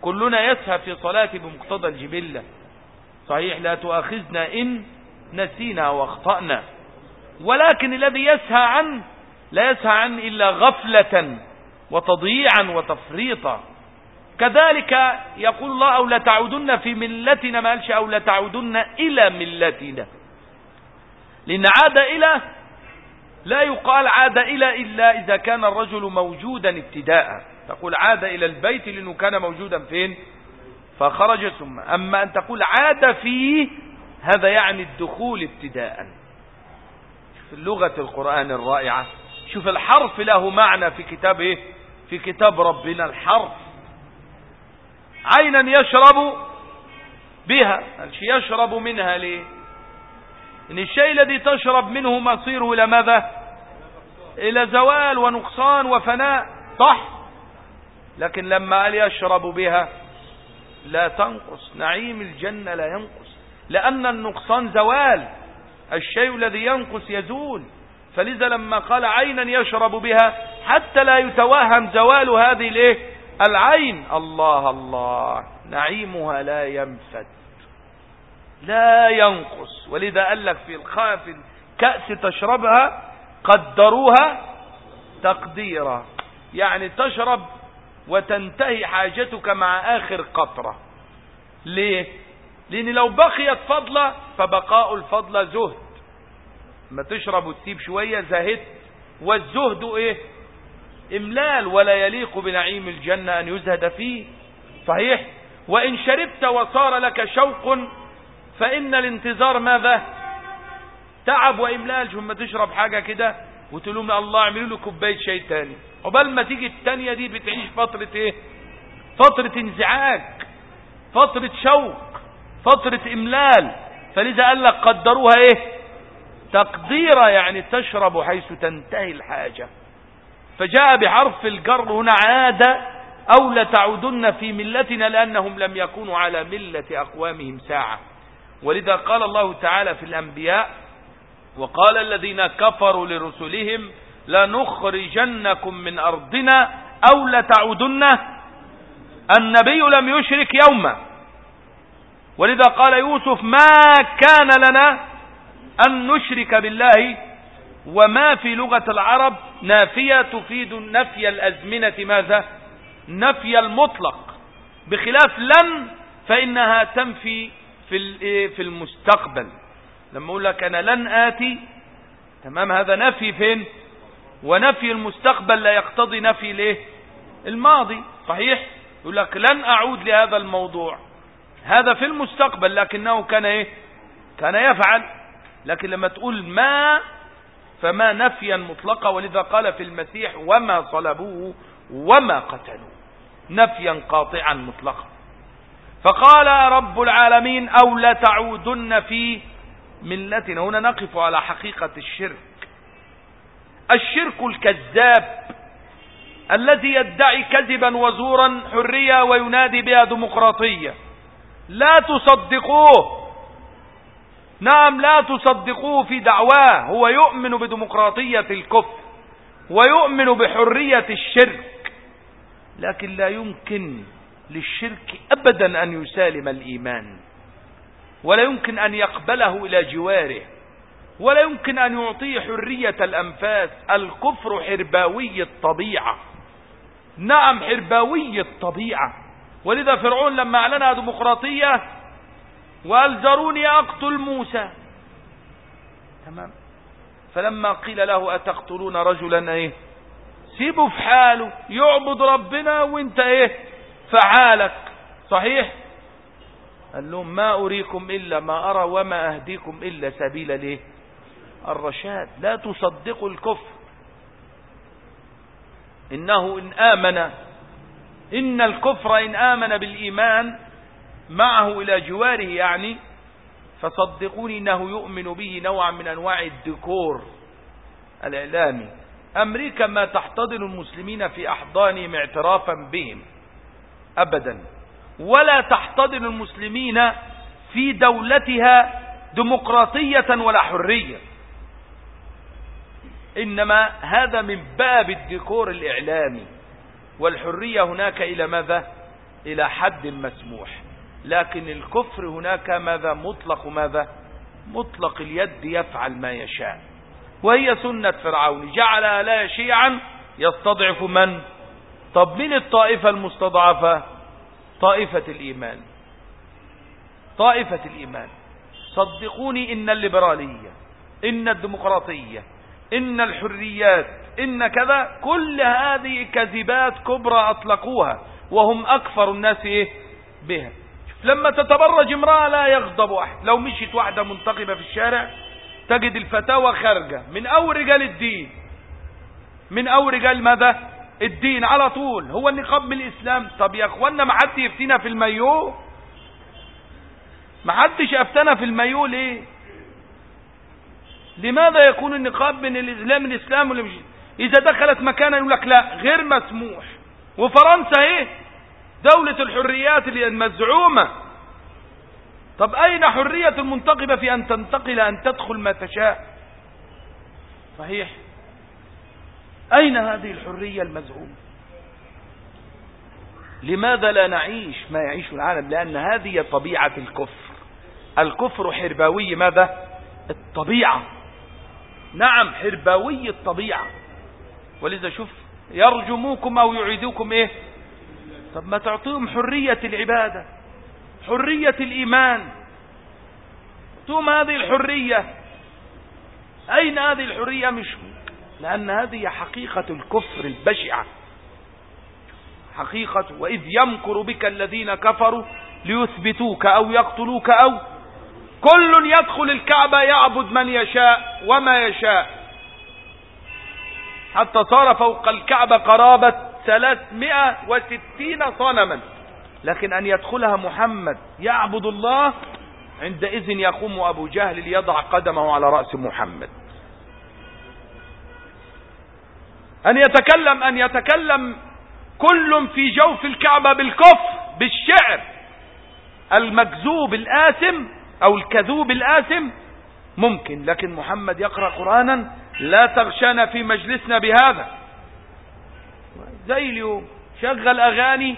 كلنا يسهى في صلاته بمقتضى الجبلة. صحيح لا تؤاخذنا إن نسينا وأخطأنا. ولكن الذي يسهى عن لا يسهى عن إلا غفلة وتضييعا وتفريطا. كذلك يقول الله أو لتعودن في ملتنا ما قالش أو لتعودن إلى ملتنا. لأن عاد إلى لا يقال عاد إلى إلا إذا كان الرجل موجودا ابتداء. تقول عاد إلى البيت لأنه كان موجودا فين؟ فخرج ثم. أما أن تقول عاد فيه هذا يعني الدخول ابتداء. في اللغة القرآن الرائعة. شوف الحرف له معنى في كتاب إيه في كتاب ربنا الحرف. عينا يشرب بها. يشرب منها ليه ان الشيء الذي تشرب منه مصيره إلى ماذا؟ إلى زوال ونقصان وفناء. صح؟ لكن لما قال يشرب بها لا تنقص. نعيم الجنة لا ينقص. لأن النقصان زوال. الشيء الذي ينقص يزول. فلذا لما قال عينا يشرب بها حتى لا يتوهم زوال هذه الإيه؟ العين. الله الله. نعيمها لا ينفد لا ينقص. ولذا قال لك في الخاف كأس تشربها قدروها تقديرا. يعني تشرب وتنتهي حاجتك مع آخر قطرة. ليه؟ لأن لو بقيت فضلة فبقاء الفضلة زهد. ما تشرب وتسيب شوية زهدت. والزهد إيه؟ إملال ولا يليق بنعيم الجنة أن يزهد فيه. صحيح؟ وإن شربت وصار لك شوق فإن الانتظار ماذا؟ تعب وإملال. ثم تشرب حاجة كده وتلوم الله اعملوا له كوباية شاي تاني. عقبال ما تيجي التانية دي بتعيش فترة إيه؟ فترة انزعاج فترة شوق فترة إملال. فلذا قال لك قدروها إيه؟ تقديرا يعني تشرب حيث تنتهي الحاجة. فجاء بحرف الجر هنا عاد أو لتعودن في ملتنا لأنهم لم يكونوا على ملة أقوامهم ساعة. ولذا قال الله تعالى في الأنبياء وقال الذين كفروا لرسلهم لنخرجنكم من أرضنا أو لتعودن النبي لم يشرك يوما ولذا قال يوسف ما كان لنا أن نشرك بالله وما في لغة العرب نافية تفيد نفي الأزمنة ماذا؟ نفي المطلق. بخلاف لن فإنها تنفي في في المستقبل. لما أقول لك أنا لن آتي تمام هذا نفي فين؟ ونفي المستقبل لا يقتضي نفي الايه الماضي. صحيح؟ يقول لك لن أعود لهذا الموضوع. هذا في المستقبل لكنه كان إيه؟ كان يفعل. لكن لما تقول ما فما نفيا مطلقا ولذا قال في المسيح وما صلبوه وما قتلوه. نفيا قاطعا مطلقا. فقال رب العالمين أو لتعودن في ملتنا. هنا نقف على حقيقة الشرك. الشرك الكذاب الذي يدعي كذبا وزورا حرية وينادي بها ديمقراطية. لا تصدقوه. نعم لا تصدقوه في دعواه. هو يؤمن بديمقراطية الكفر ويؤمن بحرية الشرك لكن لا يمكن للشرك أبدا أن يسالم الإيمان ولا يمكن أن يقبله إلى جواره ولا يمكن أن يعطيه حرية الأنفاس. الكفر حرباوي الطبيعة. نعم حرباوي الطبيعة. ولذا فرعون لما أعلنها ديمقراطية وقال ذروني أقتل موسى. تمام؟ فلما قيل له أتقتلون رجلا إيه؟ سيبه في حاله يعبد ربنا وإنت إيه؟ فعالك. صحيح؟ قال لهم ما أريكم إلا ما أرى وما أهديكم إلا سبيل ليه الرشاد. لا تصدقوا الكفر. إنه إن آمن إن الكفر إن آمن بالإيمان معه إلى جواره يعني فصدقوني إنه يؤمن به نوعا من أنواع الديكور الإعلامي. أمريكا ما تحتضن المسلمين في أحضانهم اعترافا بهم أبدا ولا تحتضن المسلمين في دولتها ديمقراطية ولا حرية. إنما هذا من باب الديكور الإعلامي والحرية هناك إلى ماذا؟ إلى حد مسموح. لكن الكفر هناك ماذا؟ مطلق ماذا؟ مطلق اليد يفعل ما يشاء. وهي سنة فرعون. جعل لا شيعا يستضعف من؟ طب من الطائفة المستضعفة؟ طائفة الإيمان. طائفة الإيمان. صدقوني إن الليبرالية إن الديمقراطية إن الحريات إن كذا كل هذه كذبات كبرى أطلقوها وهم أكثر الناس إيه؟ بها. لما تتبرج امرأة لا يغضب أحد. لو مشيت واحدة منتقبة في الشارع تجد الفتاوى خارجة. من أول رجال الدين. من أول رجال ماذا؟ الدين على طول. هو النقاب من الإسلام. طب يا أخوانا ما حد يفتينا في المايو؟ ما حدش أفتنا في المايو ليه؟ لماذا يكون النقاب من الإسلام الإسلام؟ إذا دخلت مكانا يقول لك لا غير مسموح. وفرنسا إيه؟ دولة الحريات المزعومة طب أين حرية المنتقبة في أن تنتقل أن تدخل ما تشاء؟ صحيح. أين هذه الحرية المزعومة؟ لماذا لا نعيش ما يعيش العالم؟ لأن هذه طبيعة الكفر. الكفر حرباوي ماذا؟ الطبيعة. نعم حرباوي الطبيعة. ولذا شوف يرجموكم أو يعيدوكم إيه؟ طب ما تعطيهم حرية العبادة حرية الإيمان. ثم هذه الحرية أين هذه الحرية؟ مش لأن هذه حقيقة الكفر البشعة حقيقة وإذ يمكر بك الذين كفروا ليثبتوك أو يقتلوك أو كل يدخل الكعبة يعبد من يشاء وما يشاء. حتى صار فوق الكعبة قرابة ثلاثمائة وستين صنما. لكن أن يدخلها محمد يعبد الله عندئذ يقوم أبو جهل ليضع قدمه على رأس محمد. أن يتكلم أن يتكلم كل في جوف الكعبة بالكفر بالشعر. المكذوب الآثم أو الكذوب الآثم ممكن لكن محمد يقرأ قرآنا لا تغشانا في مجلسنا بهذا. زي اليوم. شغل أغاني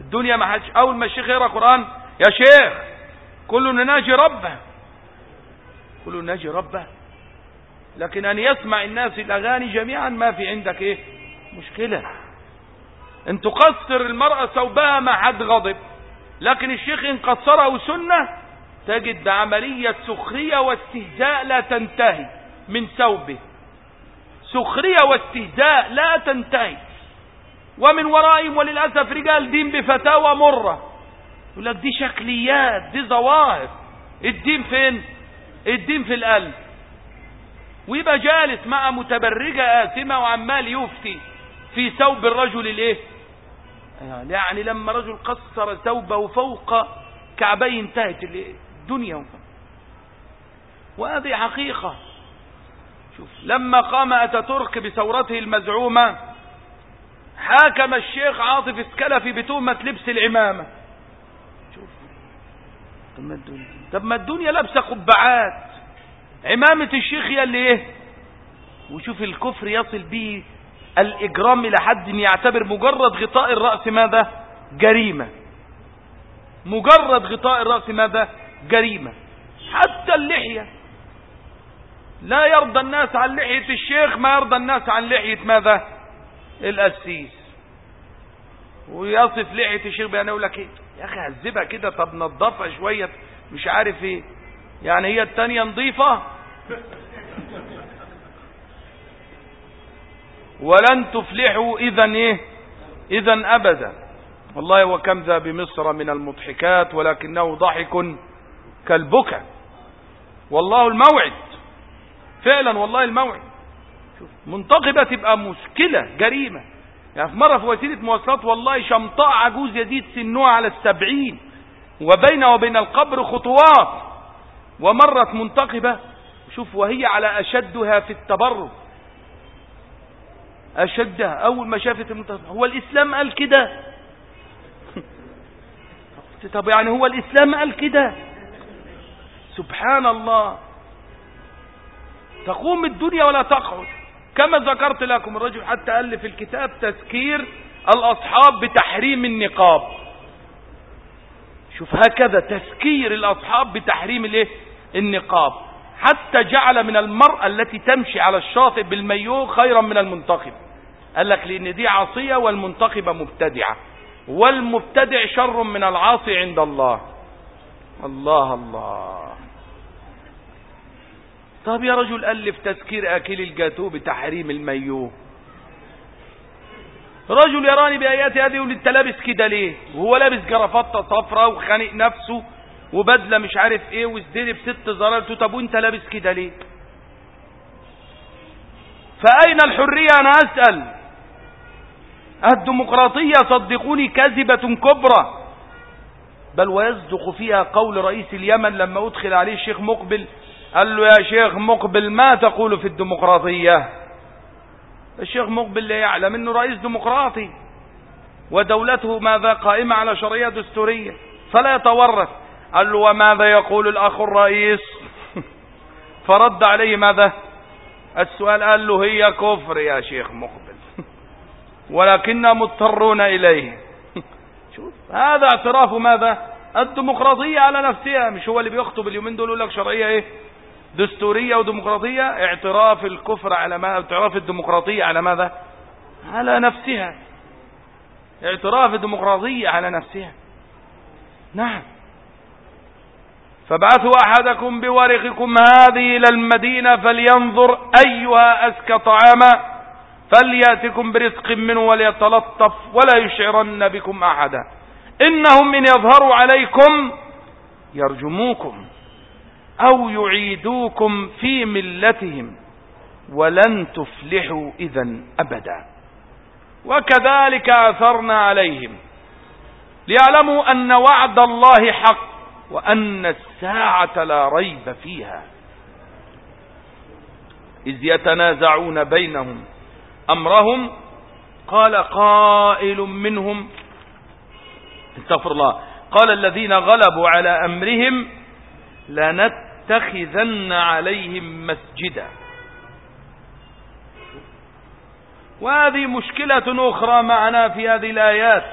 الدنيا ما حدش أول ما الشيخ يقرأ قرآن يا شيخ كلنا ناجي ربه. كلنا ناجي ربه. لكن أن يسمع الناس الأغاني جميعا ما في عندك إيه؟ مشكلة. أن تقصر المرأة ثوبها ما حد غضب. لكن الشيخ إن قصره سنة تجد بعملية سخرية واستهزاء لا تنتهي من ثوبه. سخرية واستهزاء لا تنتهي. ومن ورائهم وللأسف رجال دين بفتاوى مرة. يقول لك دي شكليات دي ظواهر. الدين فين؟ الدين في القلب. ويبقى جالس مع متبرجة آثمة وعمال يفتي في ثوب الرجل الإيه؟ يعني لما رجل قصر ثوبه فوق كعبيه انتهت الدنيا. وهذه حقيقة. شوف لما قام أتاتورك بثورته المزعومة حاكم الشيخ عاطف السكلفي بتهمة لبس العمامة. شوف. طب ما الدنيا طب ما الدنيا لابسة قبعات. عمامة الشيخ هي اللي إيه؟ وشوف الكفر يصل به الإجرام إلى حد يعتبر مجرد غطاء الرأس ماذا؟ جريمة. مجرد غطاء الرأس ماذا؟ جريمة. حتى اللحية. لا يرضى الناس عن لحية الشيخ ما يرضى الناس عن لحية ماذا؟ القسيس ويصف لحية الشيخ بأنه يقول لك إيه؟ يا أخي هذبها كده طب نظفها شوية مش عارف إيه. يعني هي التانية نظيفة. ولن تفلحوا اذا إيه؟ اذا أبدا. والله وكم ذا بمصر من المضحكات ولكنه ضحك كالبكى والله الموعد. فعلا والله الموعد. منتقبة تبقى مشكلة جريمة. يعني في مرة في وسيلة مواصلات والله شمطاء عجوز يزيد سنها على السبعين. وبين وبين القبر خطوات. ومرت منتقبة شوف وهي على أشدها في التبرج. أشدها. أول ما شافت المنتقبة هو الإسلام قال كده. [LAUGHS] طب يعني هو الإسلام قال كده؟ سبحان الله. تقوم الدنيا ولا تقعد. كما ذكرت لكم الرجل حتى ألف الكتاب تذكير الأصحاب بتحريم النقاب. شوف هكذا تذكير الأصحاب بتحريم الايه؟ النقاب. حتى جعل من المرأة التي تمشي على الشاطئ بالميو خيرا من المنتقب. قال لك لأن دي عصية والمنتقبة مبتدعة. والمبتدع شر من العاصي عند الله. الله الله. طب يا رجل ألف تذكير أكل الجاتو بتحريم الميوه رجل يراني بآيات هذه يقول أنت لابس كده ليه؟ وهو لابس جرافطة صفرة وخانق نفسه وبدلة مش عارف إيه وازدري بست زرار. طب وأنت لابس كده ليه؟ فأين الحرية؟ أنا أسأل. الديمقراطية صدقوني كذبة كبرى. بل ويصدق فيها قول رئيس اليمن لما أدخل عليه الشيخ مقبل قال له يا شيخ مقبل ما تقول في الديمقراطية؟ الشيخ مقبل لا يعلم إنه رئيس ديمقراطي ودولته ماذا قائمة على شرعية دستورية. فلا يتورث. قال له وماذا يقول الأخ الرئيس؟ [LAUGHS] فرد عليه ماذا؟ السؤال قال له هي كفر يا شيخ مقبل. [LAUGHS] ولكننا مضطرون إليه. [LAUGHS] شوف هذا اعتراف ماذا؟ الديمقراطية على نفسها. مش هو اللي بيخطب اليومين دول يقول لك شرعية إيه؟ دستورية وديمقراطية اعتراف الكفر على ما اعتراف الديمقراطية على ماذا؟ على نفسها. اعتراف الديمقراطية على نفسها. نعم. فابعثوا أحدكم بورقكم هذه إلى المدينة فلينظر أيها أزكى طعاما فليأتكم برزق منه وليتلطف ولا يشعرن بكم أحدا. إنهم من يظهروا عليكم يرجموكم. أو يعيدوكم في ملتهم ولن تفلحوا إذا أبدا. وكذلك أثرنا عليهم. ليعلموا أن وعد الله حق وأن الساعة لا ريب فيها. إذ يتنازعون بينهم أمرهم قال قائل منهم استغفر الله قال الذين غلبوا على أمرهم لنتخذن عليهم مسجدا. وهذه مشكلة أخرى معنا في هذه الآيات.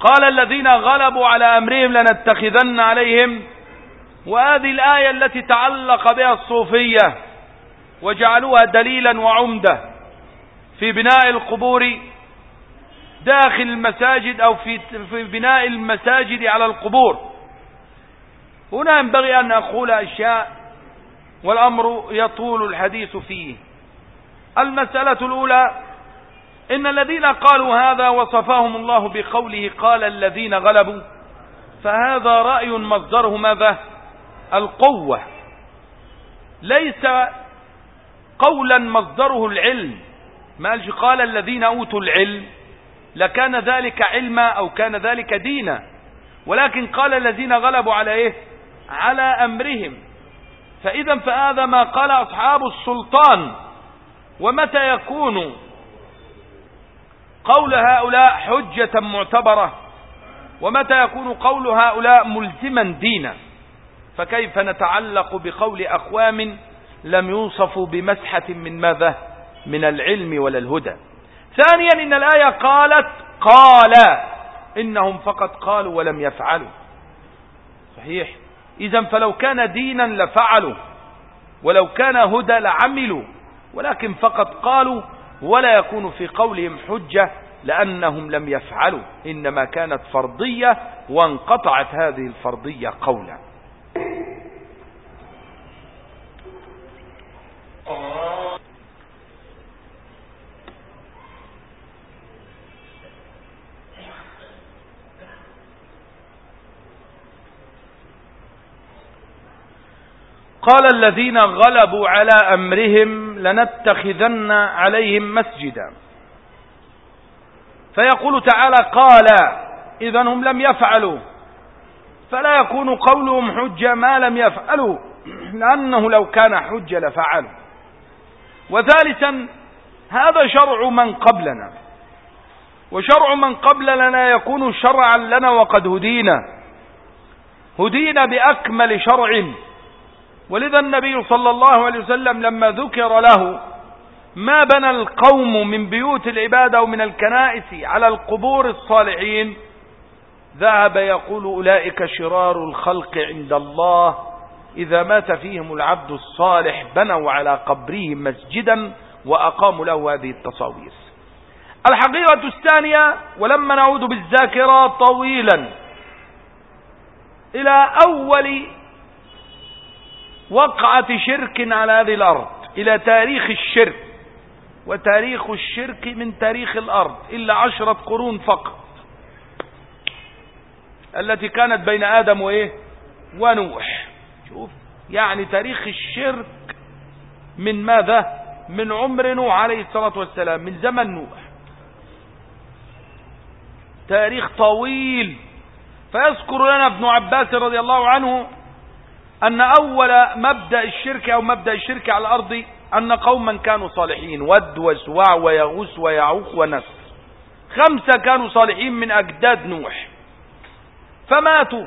قال الذين غلبوا على أمرهم لنتخذن عليهم وهذه الآية التي تعلق بها الصوفية وجعلوها دليلا وعمدة في بناء القبور داخل المساجد أو في بناء المساجد على القبور. هنا ينبغي أن أقول أشياء والأمر يطول الحديث فيه. المسألة الأولى إن الذين قالوا هذا وصفاهم الله بقوله قال الذين غلبوا فهذا رأي مصدره ماذا؟ القوة. ليس قولا مصدره العلم. ما قال الذين أوتوا العلم لكان ذلك علما أو كان ذلك دينا. ولكن قال الذين غلبوا على إيه؟ على أمرهم. فإذا فهذا ما قال أصحاب السلطان. ومتى يكون قول هؤلاء حجة معتبرة؟ ومتى يكون قول هؤلاء ملزما دينا؟ فكيف نتعلق بقول أقوام لم يوصفوا بمسحة من ماذا؟ من العلم ولا الهدى. ثانيا إن الآية قالت قال. إنهم فقط قالوا ولم يفعلوا. صحيح؟ إذا فلو كان دينا لفعلوا ولو كان هدى لعملوا ولكن فقط قالوا ولا يكون في قولهم حجة لأنهم لم يفعلوا إنما كانت فرضية وانقطعت هذه الفرضية قولا. قال الذين غلبوا على أمرهم لنتخذن عليهم مسجدا. فيقول تعالى قال إذا هم لم يفعلوا. فلا يكون قولهم حجة ما لم يفعلوا لأنه لو كان حجة لفعلوا. وثالثا هذا شرع من قبلنا. وشرع من قبلنا يكون شرعا لنا وقد هدينا. هدينا بأكمل شرع. ولذا النبي صلى الله عليه وسلم لما ذكر له ما بنى القوم من بيوت العبادة ومن الكنائس على القبور الصالحين ذهب يقول أولئك شرار الخلق عند الله إذا مات فيهم العبد الصالح بنوا على قبره مسجدا وأقاموا له هذه التصاوير. الحقيقة الثانية ولما نعود بالذاكرة طويلا إلى أول وقعة شرك على هذه الأرض إلى تاريخ الشرك وتاريخ الشرك من تاريخ الأرض إلا عشرة قرون فقط. التي كانت بين آدم وإيه؟ ونوح. شوف يعني تاريخ الشرك من ماذا؟ من عمر نوح عليه الصلاة والسلام من زمن نوح. تاريخ طويل. فيذكر لنا ابن عباس رضي الله عنه أن أول مبدأ الشرك أو مبدأ الشرك على الأرض أن قوما كانوا صالحين ود وسواع ويغوس ويعوق ونسر خمسة كانوا صالحين من أجداد نوح. فماتوا.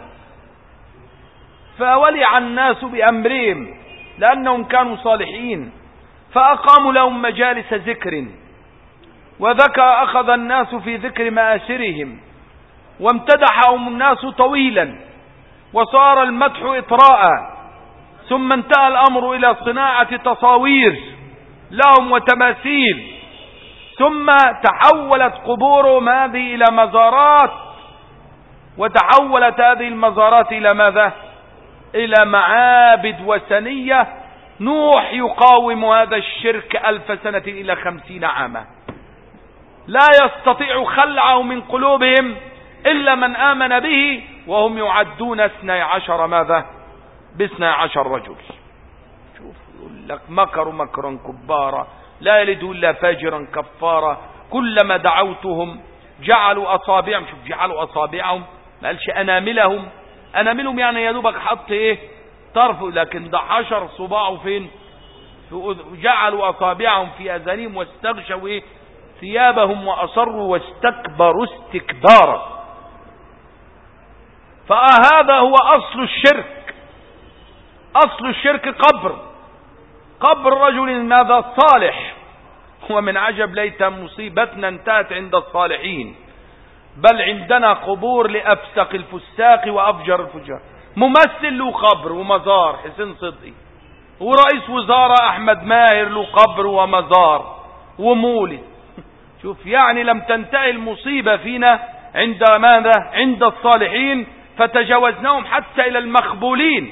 فولع الناس بأمرهم لأنهم كانوا صالحين. فأقاموا لهم مجالس ذكر. وذكر أخذ الناس في ذكر مآسرهم. وامتدحهم الناس طويلا. وصار المدح إطراء. ثم انتهى الأمر إلى صناعة تصاوير لهم وتماثيل. ثم تحولت قبورهم هذه إلى مزارات وتحولت هذه المزارات إلى ماذا؟ إلى معابد وثنية. نوح يقاوم هذا الشرك ألف سنة إلى خمسين عاما. لا يستطيع خلعه من قلوبهم. إلا من آمن به وهم يعدون اثني عشر ماذا؟ باثني عشر رجل. شوف يقول لك مكروا مكرا كبارا لا يلدوا إلا فاجرا كفارا. كلما دعوتهم جعلوا أصابعهم شوف جعلوا أصابعهم ما قالش أناملهم. أناملهم يعني يا دوبك حط إيه؟ طرف. لكن ده حشر صباعه فين؟ جعلوا أصابعهم في أذانهم واستغشوا إيه؟ ثيابهم وأصروا واستكبروا استكبارا. فهذا هو أصل الشرك. أصل الشرك قبر. قبر رجل ماذا؟ صالح. ومن عجب ليت مصيبتنا انتهت عند الصالحين. بل عندنا قبور لأفسق الفساق وأفجر الفجار. ممثل له قبر ومزار حسين صدقي. ورئيس وزارة أحمد ماهر له قبر ومزار ومولد. شوف يعني لم تنتهي المصيبة فينا عند ماذا؟ عند الصالحين. فتجاوزناهم حتى إلى المخبولين.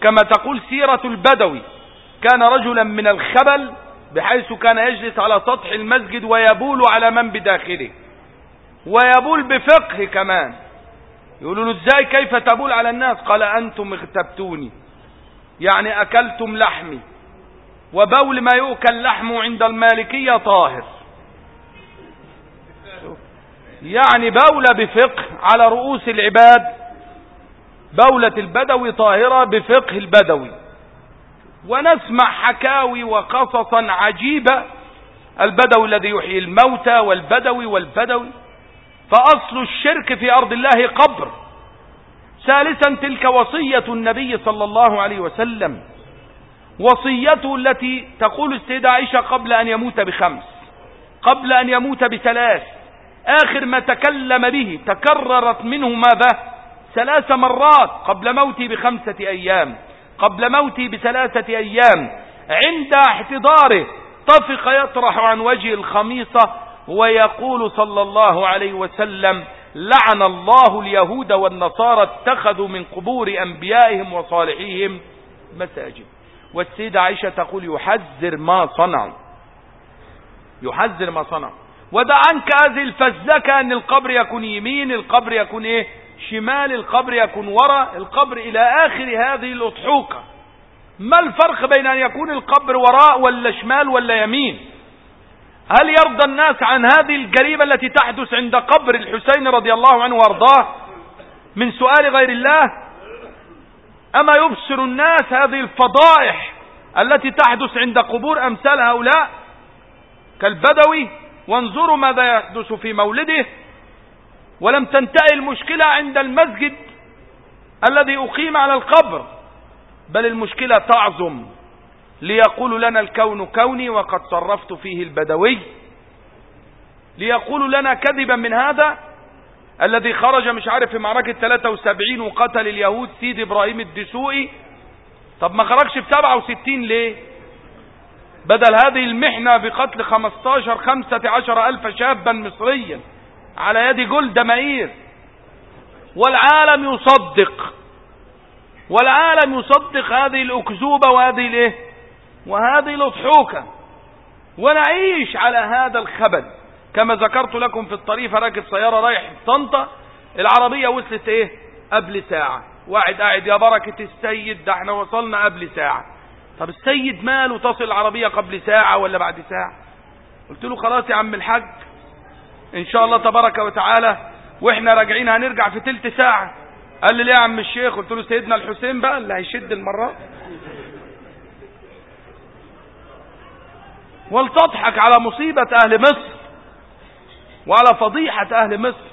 كما تقول سيرة البدوي. كان رجلا من الخبل بحيث كان يجلس على سطح المسجد ويبول على من بداخله. ويبول بفقه كمان. يقولوا له إزاي كيف تبول على الناس؟ قال أنتم اغتبتوني. يعني أكلتم لحمي. وبول ما يؤكل لحمه عند المالكية طاهر. يعني بول بفقه على رؤوس العباد بولة البدوي طاهرة بفقه البدوي. ونسمع حكاوي وقصصا عجيبة البدوي الذي يحيي الموتى والبدوي والبدوي. فأصل الشرك في أرض الله قبر. ثالثا تلك وصية النبي صلى الله عليه وسلم. وصيته التي تقول السيدة عائشة قبل أن يموت بخمس قبل أن يموت بثلاث. آخر ما تكلم به تكررت منه ماذا؟ ثلاث مرات قبل موتي بخمسة أيام قبل موتي بثلاثة أيام عند احتضاره طفق يطرح عن وجه الخميصة ويقول صلى الله عليه وسلم لعن الله اليهود والنصارى اتخذوا من قبور أنبيائهم وصالحيهم مساجد. والسيدة عائشة تقول يحذر ما صنعوا يحذر ما صنعوا ودع عنك هذه الفزلكة أن القبر يكون يمين القبر يكون إيه؟ شمال القبر يكون وراء القبر إلى آخر هذه الأضحوكة. ما الفرق بين أن يكون القبر وراء ولا شمال ولا يمين؟ هل يرضى الناس عن هذه الجريمة التي تحدث عند قبر الحسين رضي الله عنه وأرضاه؟ من سؤال غير الله أما يبصر الناس هذه الفضائح التي تحدث عند قبور أمثال هؤلاء؟ كالبدوي وانظروا ماذا يحدث في مولده. ولم تنتهي المشكلة عند المسجد الذي أقيم على القبر بل المشكلة تعظم ليقول لنا الكون كوني وقد صرفت فيه البدوي ليقول لنا كذبا من هذا الذي خرج مش عارف في معركة 73 وقتل اليهود سيد إبراهيم الدسوقي. طب ما خرجش في 67 ليه؟ بدل هذه المحنة بقتل 15 15 ألف شابا مصريا. على يد جلد مئير والعالم يصدق. والعالم يصدق هذه الأكذوبة وهذه الإيه؟ وهذه الأضحوكة. ونعيش على هذا الخبل. كما ذكرت لكم في الطريق راكب سيارة رايح طنطا. العربية وصلت إيه؟ قبل ساعة. واحد قاعد يا بركة السيد ده إحنا وصلنا قبل ساعة. طب السيد ماله تصل العربية قبل ساعة ولا بعد ساعة؟ قلت له خلاص يا عم الحاج إن شاء الله تبارك وتعالى وإحنا راجعين هنرجع في تلت ساعة. قال لي ليه يا عم الشيخ؟ قلت له سيدنا الحسين بقى اللي هيشد المرات ولتضحك على مصيبة أهل مصر وعلى فضيحة أهل مصر.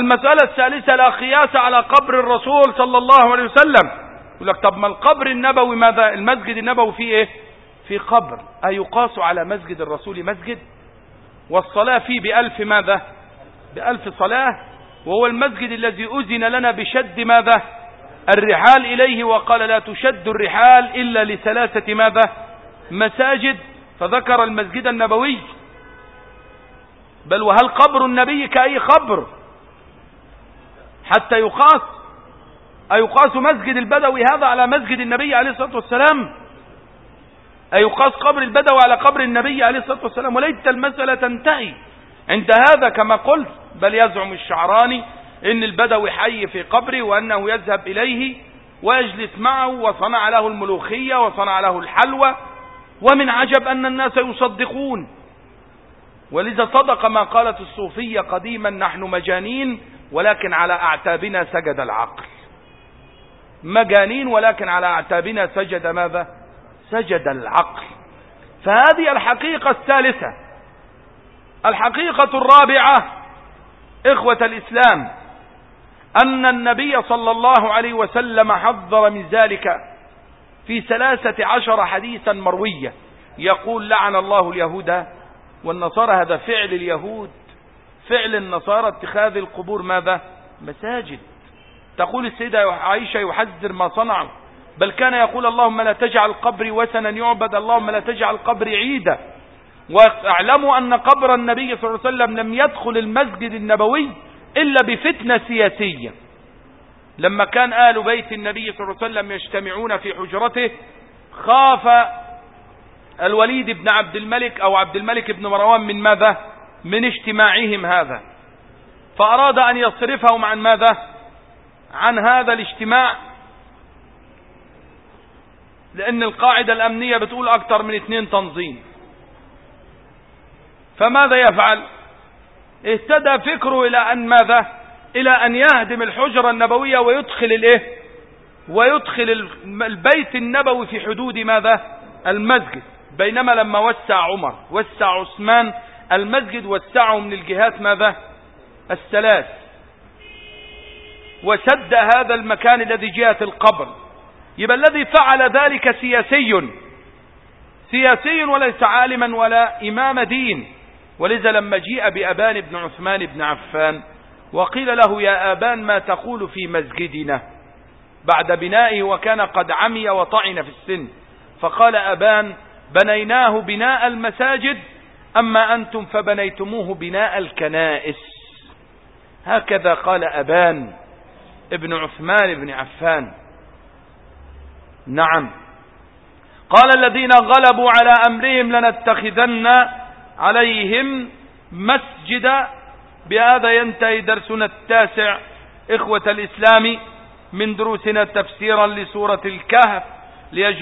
المسألة الثالثة لا قياس على قبر الرسول صلى الله عليه وسلم. يقول لك طب ما القبر النبوي ماذا؟ المسجد النبوي فيه إيه؟ في قبر. أيقاس على مسجد الرسول مسجد؟ والصلاة فيه بألف ماذا؟ بألف صلاة وهو المسجد الذي أذن لنا بشد ماذا؟ الرحال إليه وقال لا تشد الرحال إلا لثلاثة ماذا؟ مساجد. فذكر المسجد النبوي بل وهل قبر النبي كأي قبر؟ حتى يقاس. أيقاس مسجد البدوي هذا على مسجد النبي عليه الصلاة والسلام؟ أيقاس قبر البدوي على قبر النبي عليه الصلاة والسلام وليت المسألة تنتهي. عند هذا كما قلت بل يزعم الشعراني إن البدوي حي في قبره وأنه يذهب إليه ويجلس معه وصنع له الملوخية وصنع له الحلوى ومن عجب أن الناس يصدقون. ولذا صدق ما قالت الصوفية قديما نحن مجانين ولكن على أعتابنا سجد العقل. مجانين ولكن على أعتابنا سجد ماذا؟ سجد العقل. فهذه الحقيقة الثالثة. الحقيقة الرابعة إخوة الإسلام أن النبي صلى الله عليه وسلم حذر من ذلك في ثلاثة عشر حديثا مروية. يقول لعن الله اليهود. والنصارى هذا فعل اليهود. فعل النصارى اتخاذ القبور ماذا؟ مساجد. تقول السيدة عائشة يحذر ما صنعوا. بل كان يقول اللهم لا تجعل قبري وثنا يعبد اللهم لا تجعل قبري عيدا. واعلموا أن قبر النبي صلى الله عليه وسلم لم يدخل المسجد النبوي إلا بفتنة سياسية. لما كان آل بيت النبي صلى الله عليه وسلم يجتمعون في حجرته خاف الوليد بن عبد الملك أو عبد الملك بن مروان من ماذا؟ من اجتماعهم هذا. فأراد أن يصرفهم عن ماذا؟ عن هذا الاجتماع لأن القاعدة الأمنية بتقول أكثر من اثنين تنظيم. فماذا يفعل؟ اهتدى فكره إلى أن ماذا؟ إلى أن يهدم الحجرة النبوية ويدخل الإيه؟ ويدخل البيت النبوي في حدود ماذا؟ المسجد. بينما لما وسع عمر وسع عثمان المسجد وسعه من الجهات ماذا؟ الثلاث. وسد هذا المكان الذي جهة القبر. يبقى الذي فعل ذلك سياسي. سياسي وليس عالما ولا إمام دين. ولذا لما جيء بأبان بن عثمان بن عفان وقيل له يا أبان ما تقول في مسجدنا؟ بعد بنائه وكان قد عمي وطعن في السن. فقال أبان بنيناه بناء المساجد أما أنتم فبنيتموه بناء الكنائس. هكذا قال أبان ابن عثمان بن عفان. نعم. قال الذين غلبوا على أمرهم لنتخذن عليهم مسجدا بهذا ينتهي درسنا التاسع إخوة الإسلام من دروسنا تفسيرا لسورة الكهف ليجمع